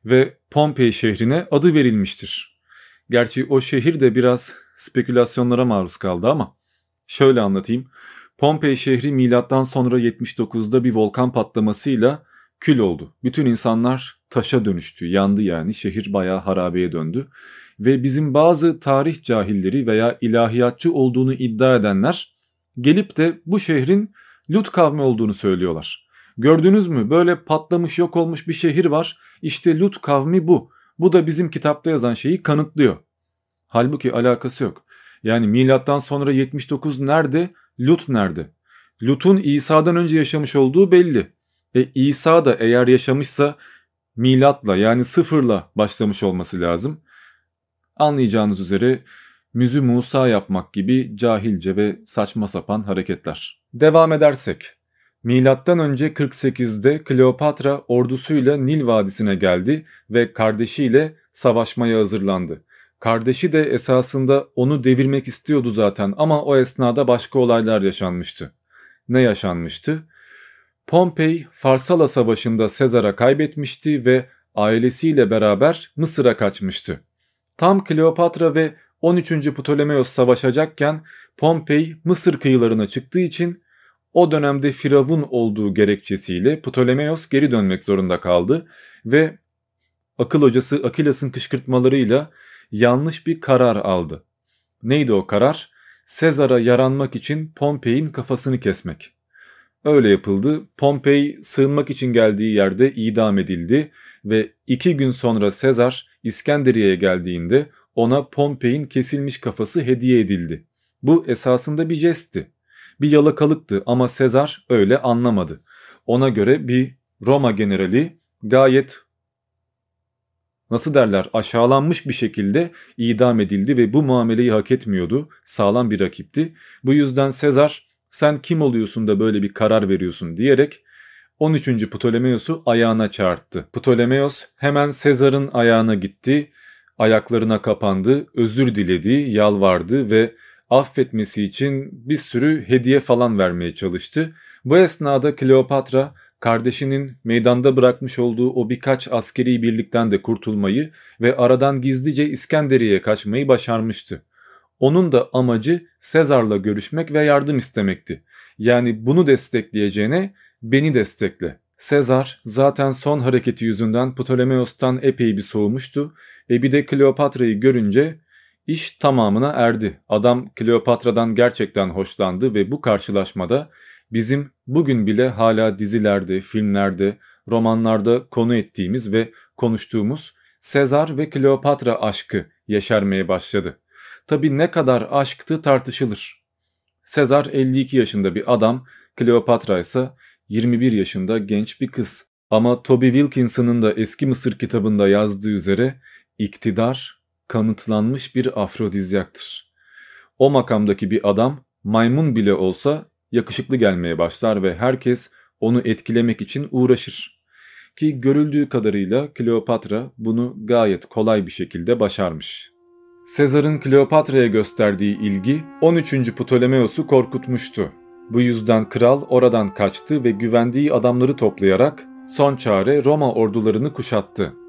Ve Pompei şehrine adı verilmiştir. Gerçi o şehir de biraz spekülasyonlara maruz kaldı ama şöyle anlatayım. Pompei şehri milattan sonra 79'da bir volkan patlamasıyla kül oldu. Bütün insanlar taşa dönüştü, yandı yani. Şehir bayağı harabeye döndü. Ve bizim bazı tarih cahilleri veya ilahiyatçı olduğunu iddia edenler gelip de bu şehrin Lut kavmi olduğunu söylüyorlar. Gördünüz mü böyle patlamış yok olmuş bir şehir var. İşte Lut kavmi bu. Bu da bizim kitapta yazan şeyi kanıtlıyor. Halbuki alakası yok. Yani milattan sonra 79 nerede? Lut nerede? Lut'un İsa'dan önce yaşamış olduğu belli. E İsa da eğer yaşamışsa milatla yani sıfırla başlamış olması lazım. Anlayacağınız üzere müzü Musa yapmak gibi cahilce ve saçma sapan hareketler. Devam edersek. Milattan önce 48'de Kleopatra ordusuyla Nil Vadisi'ne geldi ve kardeşiyle savaşmaya hazırlandı. Kardeşi de esasında onu devirmek istiyordu zaten ama o esnada başka olaylar yaşanmıştı. Ne yaşanmıştı? Pompey Farsala Savaşı'nda Sezar'a kaybetmişti ve ailesiyle beraber Mısır'a kaçmıştı. Tam Kleopatra ve 13. Ptolemeos savaşacakken Pompey Mısır kıyılarına çıktığı için o dönemde Firavun olduğu gerekçesiyle Ptolemeos geri dönmek zorunda kaldı ve akıl hocası Akilas'ın kışkırtmalarıyla yanlış bir karar aldı. Neydi o karar? Sezar'a yaranmak için Pompey'in kafasını kesmek. Öyle yapıldı. Pompey sığınmak için geldiği yerde idam edildi ve iki gün sonra Sezar İskenderiye'ye geldiğinde ona Pompey'in kesilmiş kafası hediye edildi. Bu esasında bir jestti. Bir yalakalıktı ama Sezar öyle anlamadı. Ona göre bir Roma generali gayet nasıl derler aşağılanmış bir şekilde idam edildi ve bu muameleyi hak etmiyordu. Sağlam bir rakipti. Bu yüzden Sezar sen kim oluyorsun da böyle bir karar veriyorsun diyerek 13. Ptolemeos'u ayağına çağırttı. Ptolemeos hemen Sezar'ın ayağına gitti, ayaklarına kapandı, özür diledi, yalvardı ve affetmesi için bir sürü hediye falan vermeye çalıştı. Bu esnada Kleopatra kardeşinin meydanda bırakmış olduğu o birkaç askeri birlikten de kurtulmayı ve aradan gizlice İskenderiye'ye kaçmayı başarmıştı. Onun da amacı Sezar'la görüşmek ve yardım istemekti. Yani bunu destekleyeceğine beni destekle. Sezar zaten son hareketi yüzünden Ptolemeos'tan epey bir soğumuştu. E bir de Kleopatra'yı görünce iş tamamına erdi. Adam Kleopatra'dan gerçekten hoşlandı ve bu karşılaşmada bizim bugün bile hala dizilerde, filmlerde, romanlarda konu ettiğimiz ve konuştuğumuz Sezar ve Kleopatra aşkı yeşermeye başladı. Tabi ne kadar aşktı tartışılır. Sezar 52 yaşında bir adam, Kleopatra ise 21 yaşında genç bir kız. Ama Toby Wilkinson'ın da eski Mısır kitabında yazdığı üzere iktidar kanıtlanmış bir afrodizyaktır. O makamdaki bir adam maymun bile olsa yakışıklı gelmeye başlar ve herkes onu etkilemek için uğraşır. Ki görüldüğü kadarıyla Kleopatra bunu gayet kolay bir şekilde başarmış. Sezar'ın Kleopatra'ya gösterdiği ilgi 13. Ptolemeos'u korkutmuştu. Bu yüzden kral oradan kaçtı ve güvendiği adamları toplayarak son çare Roma ordularını kuşattı.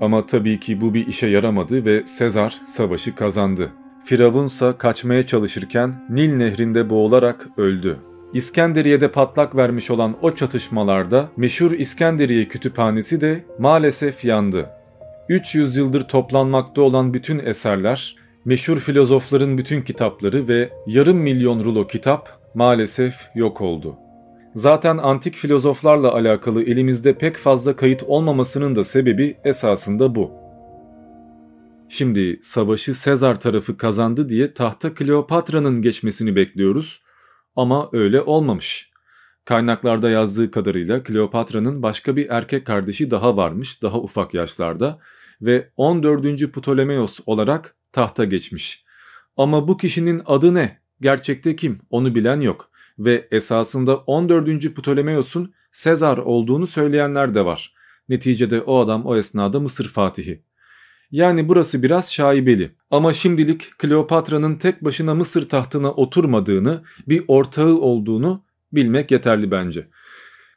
Ama tabii ki bu bir işe yaramadı ve Sezar savaşı kazandı. Firavunsa kaçmaya çalışırken Nil nehrinde boğularak öldü. İskenderiye'de patlak vermiş olan o çatışmalarda meşhur İskenderiye kütüphanesi de maalesef yandı. 300 yıldır toplanmakta olan bütün eserler, meşhur filozofların bütün kitapları ve yarım milyon rulo kitap maalesef yok oldu. Zaten antik filozoflarla alakalı elimizde pek fazla kayıt olmamasının da sebebi esasında bu. Şimdi savaşı Sezar tarafı kazandı diye tahta Kleopatra'nın geçmesini bekliyoruz ama öyle olmamış. Kaynaklarda yazdığı kadarıyla Kleopatra'nın başka bir erkek kardeşi daha varmış daha ufak yaşlarda ve 14. Ptolemeos olarak tahta geçmiş. Ama bu kişinin adı ne? Gerçekte kim? Onu bilen yok. Ve esasında 14. Ptolemeos'un Sezar olduğunu söyleyenler de var. Neticede o adam o esnada Mısır Fatihi. Yani burası biraz şaibeli. Ama şimdilik Kleopatra'nın tek başına Mısır tahtına oturmadığını, bir ortağı olduğunu bilmek yeterli bence.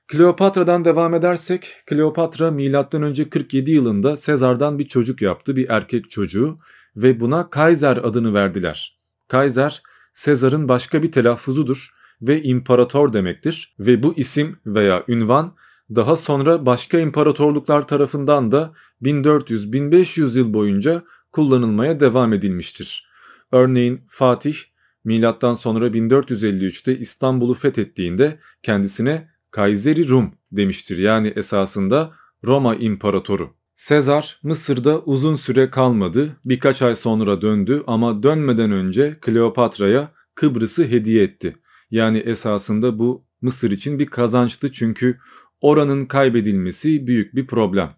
Kleopatra'dan devam edersek, Kleopatra M.Ö. 47 yılında Sezar'dan bir çocuk yaptı, bir erkek çocuğu ve buna Kaiser adını verdiler. Kaiser, Sezar'ın başka bir telaffuzudur ve imparator demektir ve bu isim veya ünvan daha sonra başka imparatorluklar tarafından da 1400-1500 yıl boyunca kullanılmaya devam edilmiştir. Örneğin Fatih milattan sonra 1453'te İstanbul'u fethettiğinde kendisine Kayseri Rum demiştir. Yani esasında Roma İmparatoru. Sezar Mısır'da uzun süre kalmadı. Birkaç ay sonra döndü ama dönmeden önce Kleopatra'ya Kıbrıs'ı hediye etti. Yani esasında bu Mısır için bir kazançtı çünkü oranın kaybedilmesi büyük bir problem.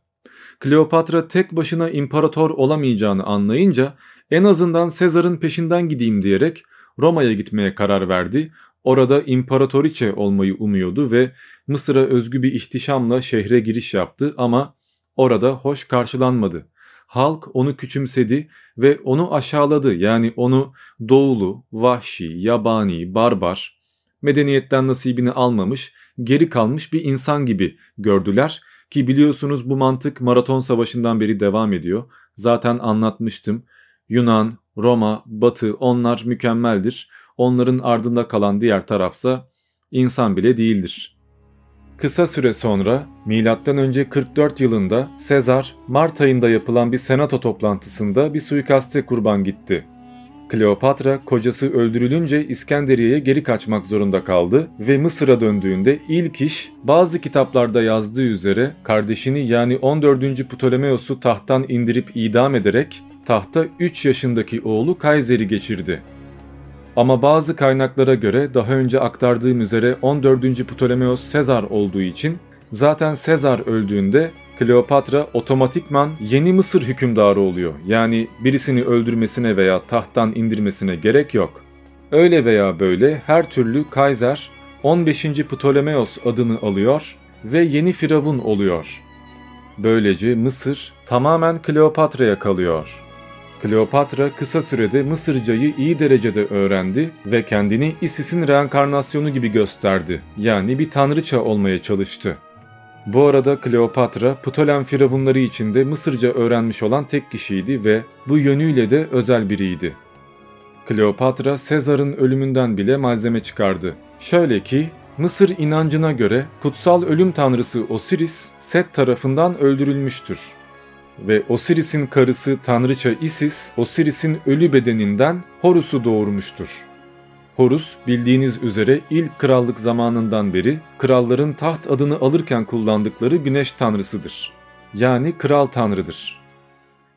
Kleopatra tek başına imparator olamayacağını anlayınca en azından Sezar'ın peşinden gideyim diyerek Roma'ya gitmeye karar verdi. Orada imparatoriçe olmayı umuyordu ve Mısır'a özgü bir ihtişamla şehre giriş yaptı ama orada hoş karşılanmadı. Halk onu küçümsedi ve onu aşağıladı yani onu doğulu, vahşi, yabani, barbar, medeniyetten nasibini almamış, geri kalmış bir insan gibi gördüler ki biliyorsunuz bu mantık maraton savaşından beri devam ediyor. Zaten anlatmıştım. Yunan, Roma, Batı onlar mükemmeldir. Onların ardında kalan diğer tarafsa insan bile değildir. Kısa süre sonra M.Ö. 44 yılında Sezar Mart ayında yapılan bir senato toplantısında bir suikaste kurban gitti. Kleopatra kocası öldürülünce İskenderiye'ye geri kaçmak zorunda kaldı ve Mısır'a döndüğünde ilk iş bazı kitaplarda yazdığı üzere kardeşini yani 14. Ptolemeos'u tahttan indirip idam ederek tahta 3 yaşındaki oğlu Kayser'i geçirdi. Ama bazı kaynaklara göre daha önce aktardığım üzere 14. Ptolemeos Sezar olduğu için zaten Sezar öldüğünde Kleopatra otomatikman yeni Mısır hükümdarı oluyor. Yani birisini öldürmesine veya tahttan indirmesine gerek yok. Öyle veya böyle her türlü Kaiser 15. Ptolemeos adını alıyor ve yeni firavun oluyor. Böylece Mısır tamamen Kleopatra'ya kalıyor. Kleopatra kısa sürede Mısırcayı iyi derecede öğrendi ve kendini Isis'in reenkarnasyonu gibi gösterdi. Yani bir tanrıça olmaya çalıştı. Bu arada Kleopatra Ptolem firavunları içinde Mısırca öğrenmiş olan tek kişiydi ve bu yönüyle de özel biriydi. Kleopatra Sezar'ın ölümünden bile malzeme çıkardı. Şöyle ki Mısır inancına göre kutsal ölüm tanrısı Osiris Set tarafından öldürülmüştür ve Osiris'in karısı tanrıça Isis, Osiris'in ölü bedeninden Horus'u doğurmuştur. Horus bildiğiniz üzere ilk krallık zamanından beri kralların taht adını alırken kullandıkları güneş tanrısıdır. Yani kral tanrıdır.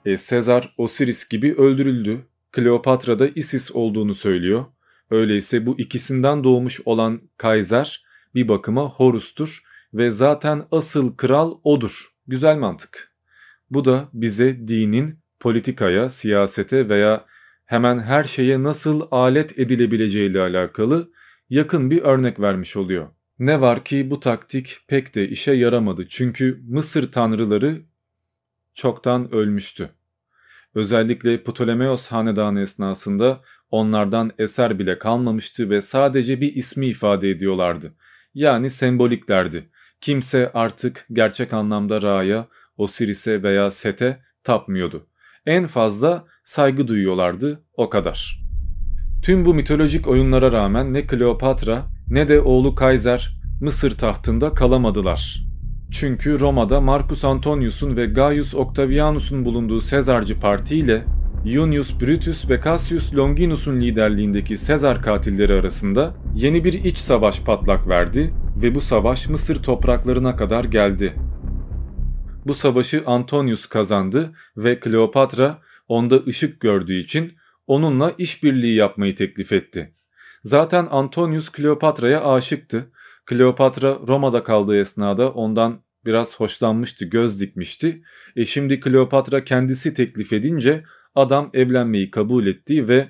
E Sezar Osiris gibi öldürüldü. Kleopatra da Isis olduğunu söylüyor. Öyleyse bu ikisinden doğmuş olan Kaiser bir bakıma Horus'tur ve zaten asıl kral odur. Güzel mantık. Bu da bize dinin politikaya, siyasete veya hemen her şeye nasıl alet edilebileceği ile alakalı yakın bir örnek vermiş oluyor. Ne var ki bu taktik pek de işe yaramadı çünkü Mısır tanrıları çoktan ölmüştü. Özellikle Ptolemeos hanedanı esnasında onlardan eser bile kalmamıştı ve sadece bir ismi ifade ediyorlardı. Yani semboliklerdi. Kimse artık gerçek anlamda Ra'ya, Osiris'e veya Set'e tapmıyordu. En fazla saygı duyuyorlardı o kadar. Tüm bu mitolojik oyunlara rağmen ne Kleopatra ne de oğlu Kaiser Mısır tahtında kalamadılar. Çünkü Roma'da Marcus Antonius'un ve Gaius Octavianus'un bulunduğu Sezarcı Parti ile Junius Brutus ve Cassius Longinus'un liderliğindeki Sezar katilleri arasında yeni bir iç savaş patlak verdi ve bu savaş Mısır topraklarına kadar geldi. Bu savaşı Antonius kazandı ve Kleopatra onda ışık gördüğü için onunla işbirliği yapmayı teklif etti. Zaten Antonius Kleopatra'ya aşıktı. Kleopatra Roma'da kaldığı esnada ondan biraz hoşlanmıştı, göz dikmişti. E şimdi Kleopatra kendisi teklif edince adam evlenmeyi kabul etti ve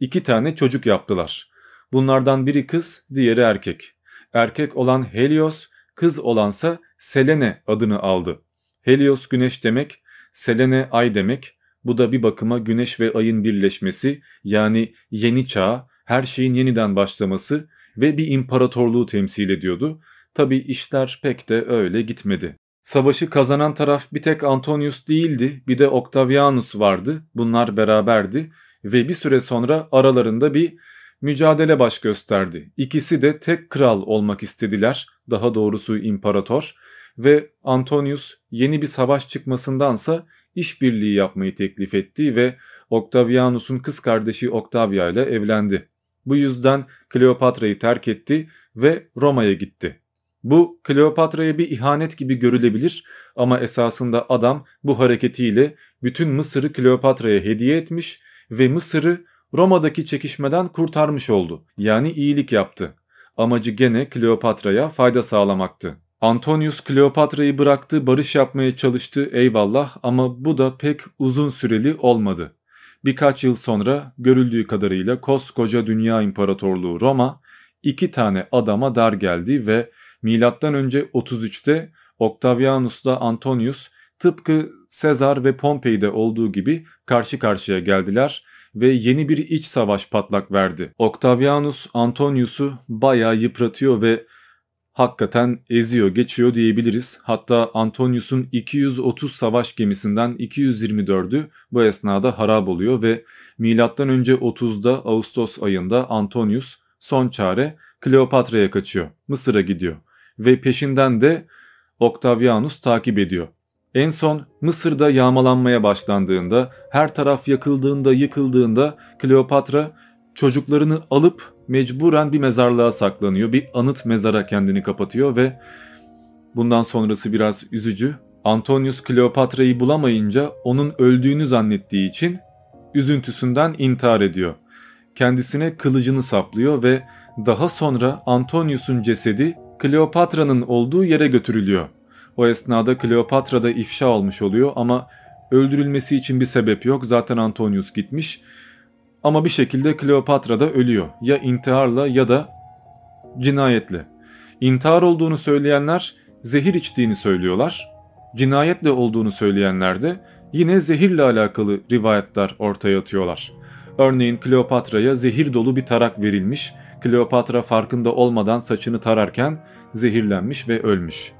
iki tane çocuk yaptılar. Bunlardan biri kız, diğeri erkek. Erkek olan Helios, kız olansa Selene adını aldı. Helios güneş demek, Selene ay demek. Bu da bir bakıma güneş ve ayın birleşmesi yani yeni çağ, her şeyin yeniden başlaması ve bir imparatorluğu temsil ediyordu. Tabi işler pek de öyle gitmedi. Savaşı kazanan taraf bir tek Antonius değildi, bir de Octavianus vardı. Bunlar beraberdi ve bir süre sonra aralarında bir mücadele baş gösterdi. İkisi de tek kral olmak istediler, daha doğrusu imparator ve Antonius yeni bir savaş çıkmasındansa işbirliği yapmayı teklif etti ve Octavianus'un kız kardeşi Octavia ile evlendi. Bu yüzden Kleopatra'yı terk etti ve Roma'ya gitti. Bu Kleopatra'ya bir ihanet gibi görülebilir ama esasında adam bu hareketiyle bütün Mısır'ı Kleopatra'ya hediye etmiş ve Mısır'ı Roma'daki çekişmeden kurtarmış oldu. Yani iyilik yaptı. Amacı gene Kleopatra'ya fayda sağlamaktı. Antonius Kleopatra'yı bıraktı, barış yapmaya çalıştı eyvallah ama bu da pek uzun süreli olmadı. Birkaç yıl sonra görüldüğü kadarıyla koskoca dünya imparatorluğu Roma iki tane adama dar geldi ve M.Ö. 33'te Octavianus'la Antonius tıpkı Sezar ve Pompei'de olduğu gibi karşı karşıya geldiler ve yeni bir iç savaş patlak verdi. Octavianus Antonius'u bayağı yıpratıyor ve hakikaten eziyor, geçiyor diyebiliriz. Hatta Antonius'un 230 savaş gemisinden 224'ü bu esnada harap oluyor ve M.Ö. 30'da Ağustos ayında Antonius son çare Kleopatra'ya kaçıyor. Mısır'a gidiyor ve peşinden de Octavianus takip ediyor. En son Mısır'da yağmalanmaya başlandığında, her taraf yakıldığında, yıkıldığında Kleopatra çocuklarını alıp mecburen bir mezarlığa saklanıyor. Bir anıt mezara kendini kapatıyor ve bundan sonrası biraz üzücü. Antonius Kleopatra'yı bulamayınca onun öldüğünü zannettiği için üzüntüsünden intihar ediyor. Kendisine kılıcını saplıyor ve daha sonra Antonius'un cesedi Kleopatra'nın olduğu yere götürülüyor. O esnada Kleopatra da ifşa olmuş oluyor ama öldürülmesi için bir sebep yok. Zaten Antonius gitmiş. Ama bir şekilde Kleopatra da ölüyor. Ya intiharla ya da cinayetle. İntihar olduğunu söyleyenler zehir içtiğini söylüyorlar. Cinayetle olduğunu söyleyenler de yine zehirle alakalı rivayetler ortaya atıyorlar. Örneğin Kleopatra'ya zehir dolu bir tarak verilmiş. Kleopatra farkında olmadan saçını tararken zehirlenmiş ve ölmüş.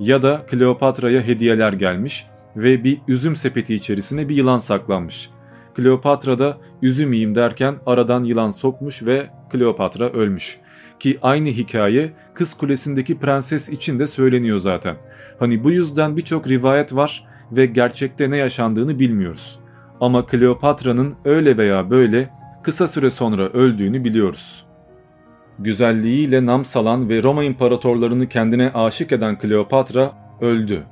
Ya da Kleopatra'ya hediyeler gelmiş ve bir üzüm sepeti içerisine bir yılan saklanmış. Kleopatra da üzüm yiyeyim derken aradan yılan sokmuş ve Kleopatra ölmüş. Ki aynı hikaye Kız Kulesi'ndeki prenses için de söyleniyor zaten. Hani bu yüzden birçok rivayet var ve gerçekte ne yaşandığını bilmiyoruz. Ama Kleopatra'nın öyle veya böyle kısa süre sonra öldüğünü biliyoruz. Güzelliğiyle nam salan ve Roma imparatorlarını kendine aşık eden Kleopatra öldü.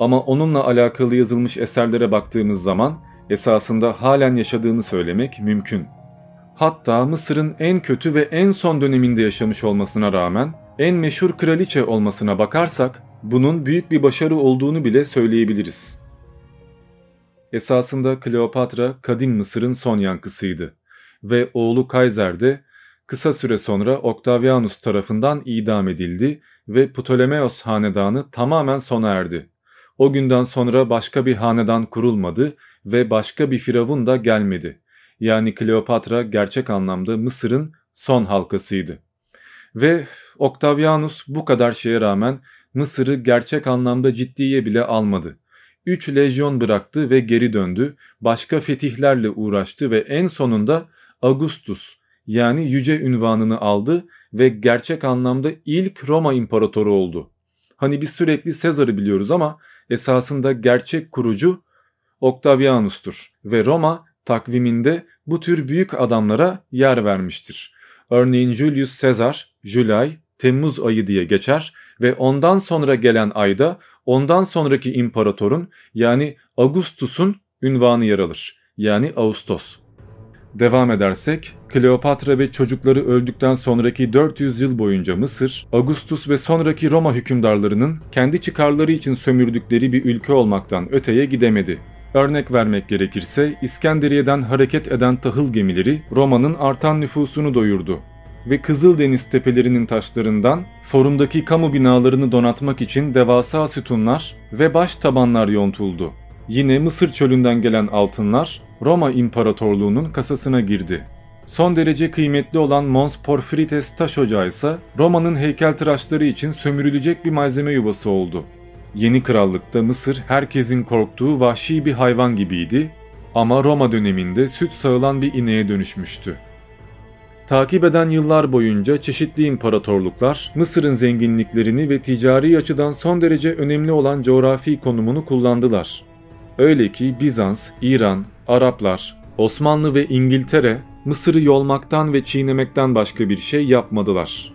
Ama onunla alakalı yazılmış eserlere baktığımız zaman esasında halen yaşadığını söylemek mümkün. Hatta Mısır'ın en kötü ve en son döneminde yaşamış olmasına rağmen en meşhur kraliçe olmasına bakarsak bunun büyük bir başarı olduğunu bile söyleyebiliriz. Esasında Kleopatra kadim Mısır'ın son yankısıydı ve oğlu Kaiser de kısa süre sonra Octavianus tarafından idam edildi ve Ptolemeos hanedanı tamamen sona erdi. O günden sonra başka bir hanedan kurulmadı ve başka bir firavun da gelmedi. Yani Kleopatra gerçek anlamda Mısır'ın son halkasıydı. Ve Octavianus bu kadar şeye rağmen Mısır'ı gerçek anlamda ciddiye bile almadı. Üç lejyon bıraktı ve geri döndü, başka fetihlerle uğraştı ve en sonunda Augustus yani yüce ünvanını aldı ve gerçek anlamda ilk Roma imparatoru oldu. Hani biz sürekli Sezar'ı biliyoruz ama esasında gerçek kurucu Octavianus'tur ve Roma takviminde bu tür büyük adamlara yer vermiştir. Örneğin Julius Caesar, July, Temmuz ayı diye geçer ve ondan sonra gelen ayda ondan sonraki imparatorun yani Augustus'un ünvanı yer alır. Yani Ağustos. Devam edersek, Kleopatra ve çocukları öldükten sonraki 400 yıl boyunca Mısır, Augustus ve sonraki Roma hükümdarlarının kendi çıkarları için sömürdükleri bir ülke olmaktan öteye gidemedi. Örnek vermek gerekirse İskenderiye'den hareket eden tahıl gemileri Roma'nın artan nüfusunu doyurdu ve Kızıldeniz tepelerinin taşlarından forumdaki kamu binalarını donatmak için devasa sütunlar ve baş tabanlar yontuldu. Yine Mısır çölünden gelen altınlar Roma İmparatorluğu'nun kasasına girdi. Son derece kıymetli olan Mons Porphyrites taş ocağı ise Roma'nın heykeltıraşları için sömürülecek bir malzeme yuvası oldu. Yeni krallıkta Mısır herkesin korktuğu vahşi bir hayvan gibiydi ama Roma döneminde süt sağılan bir ineğe dönüşmüştü. Takip eden yıllar boyunca çeşitli imparatorluklar Mısır'ın zenginliklerini ve ticari açıdan son derece önemli olan coğrafi konumunu kullandılar. Öyle ki Bizans, İran, Araplar, Osmanlı ve İngiltere Mısır'ı yolmaktan ve çiğnemekten başka bir şey yapmadılar.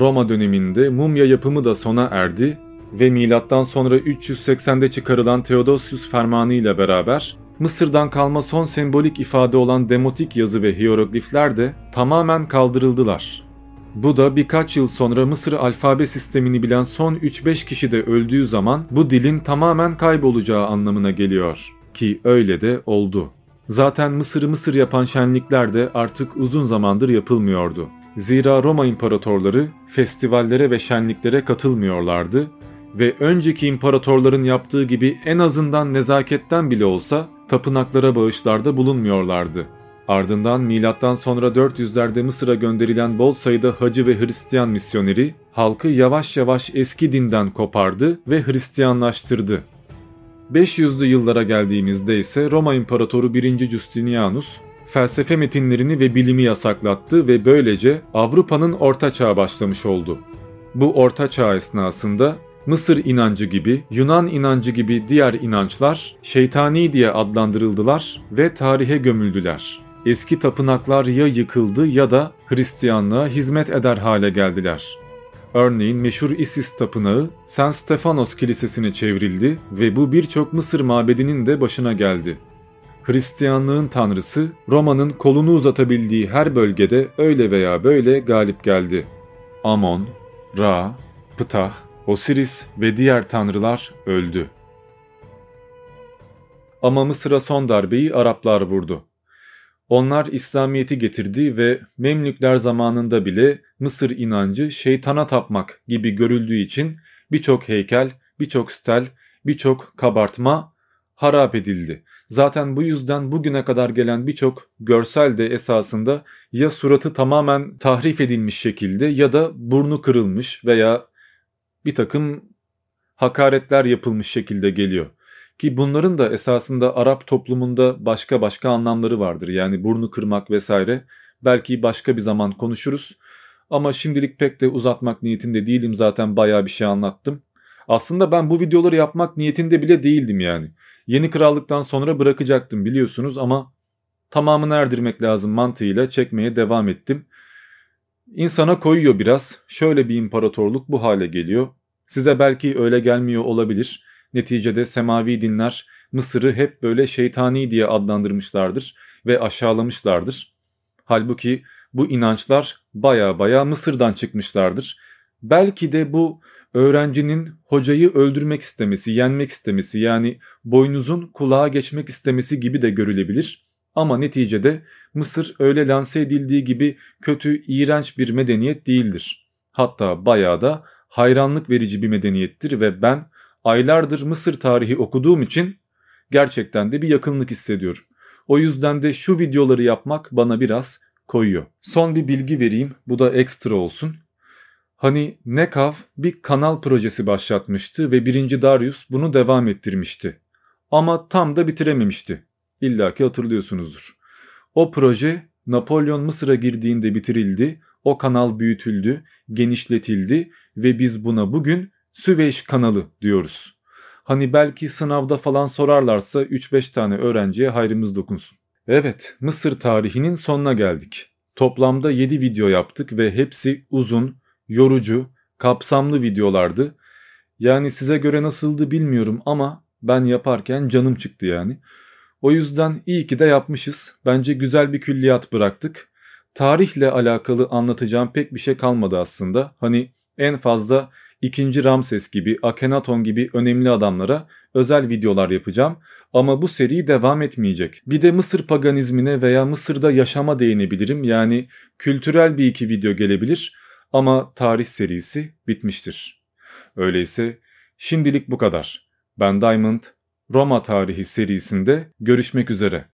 Roma döneminde mumya yapımı da sona erdi ve milattan sonra 380'de çıkarılan Theodosius Fermanı ile beraber Mısır'dan kalma son sembolik ifade olan demotik yazı ve hieroglifler de tamamen kaldırıldılar. Bu da birkaç yıl sonra Mısır alfabe sistemini bilen son 3-5 kişi de öldüğü zaman bu dilin tamamen kaybolacağı anlamına geliyor. Ki öyle de oldu. Zaten Mısır'ı Mısır yapan şenlikler de artık uzun zamandır yapılmıyordu. Zira Roma imparatorları festivallere ve şenliklere katılmıyorlardı ve önceki imparatorların yaptığı gibi en azından nezaketten bile olsa tapınaklara bağışlarda bulunmuyorlardı. Ardından milattan sonra 400'lerde Mısır'a gönderilen bol sayıda hacı ve Hristiyan misyoneri halkı yavaş yavaş eski dinden kopardı ve Hristiyanlaştırdı. 500'lü yıllara geldiğimizde ise Roma İmparatoru 1. Justinianus felsefe metinlerini ve bilimi yasaklattı ve böylece Avrupa'nın Orta Çağı başlamış oldu. Bu Orta Çağ esnasında Mısır inancı gibi, Yunan inancı gibi diğer inançlar şeytani diye adlandırıldılar ve tarihe gömüldüler. Eski tapınaklar ya yıkıldı ya da Hristiyanlığa hizmet eder hale geldiler. Örneğin meşhur Isis tapınağı San Stefanos Kilisesi'ne çevrildi ve bu birçok Mısır mabedinin de başına geldi. Hristiyanlığın tanrısı Roma'nın kolunu uzatabildiği her bölgede öyle veya böyle galip geldi. Amon, Ra, Ptah, Osiris ve diğer tanrılar öldü. Ama Mısır'a son darbeyi Araplar vurdu. Onlar İslamiyet'i getirdi ve Memlükler zamanında bile Mısır inancı şeytana tapmak gibi görüldüğü için birçok heykel, birçok stel, birçok kabartma harap edildi. Zaten bu yüzden bugüne kadar gelen birçok görsel de esasında ya suratı tamamen tahrif edilmiş şekilde ya da burnu kırılmış veya bir takım hakaretler yapılmış şekilde geliyor. Ki bunların da esasında Arap toplumunda başka başka anlamları vardır. Yani burnu kırmak vesaire. Belki başka bir zaman konuşuruz. Ama şimdilik pek de uzatmak niyetinde değilim zaten bayağı bir şey anlattım. Aslında ben bu videoları yapmak niyetinde bile değildim yani. Yeni krallıktan sonra bırakacaktım biliyorsunuz ama tamamını erdirmek lazım mantığıyla çekmeye devam ettim. İnsana koyuyor biraz. Şöyle bir imparatorluk bu hale geliyor. Size belki öyle gelmiyor olabilir. Neticede semavi dinler Mısır'ı hep böyle şeytani diye adlandırmışlardır ve aşağılamışlardır. Halbuki bu inançlar baya baya Mısır'dan çıkmışlardır. Belki de bu öğrencinin hocayı öldürmek istemesi, yenmek istemesi yani boynuzun kulağa geçmek istemesi gibi de görülebilir. Ama neticede Mısır öyle lanse edildiği gibi kötü, iğrenç bir medeniyet değildir. Hatta bayağı da hayranlık verici bir medeniyettir ve ben aylardır Mısır tarihi okuduğum için gerçekten de bir yakınlık hissediyorum. O yüzden de şu videoları yapmak bana biraz koyuyor. Son bir bilgi vereyim bu da ekstra olsun. Hani Nekav bir kanal projesi başlatmıştı ve 1. Darius bunu devam ettirmişti. Ama tam da bitirememişti. İlla ki hatırlıyorsunuzdur. O proje Napolyon Mısır'a girdiğinde bitirildi, o kanal büyütüldü, genişletildi ve biz buna bugün Süveyş kanalı diyoruz. Hani belki sınavda falan sorarlarsa 3-5 tane öğrenciye hayrımız dokunsun. Evet, Mısır tarihinin sonuna geldik. Toplamda 7 video yaptık ve hepsi uzun, yorucu, kapsamlı videolardı. Yani size göre nasıldı bilmiyorum ama ben yaparken canım çıktı yani. O yüzden iyi ki de yapmışız. Bence güzel bir külliyat bıraktık. Tarihle alakalı anlatacağım pek bir şey kalmadı aslında. Hani en fazla 2. Ramses gibi, Akhenaton gibi önemli adamlara özel videolar yapacağım. Ama bu seri devam etmeyecek. Bir de Mısır paganizmine veya Mısır'da yaşama değinebilirim. Yani kültürel bir iki video gelebilir ama tarih serisi bitmiştir. Öyleyse şimdilik bu kadar. Ben Diamond, Roma tarihi serisinde görüşmek üzere.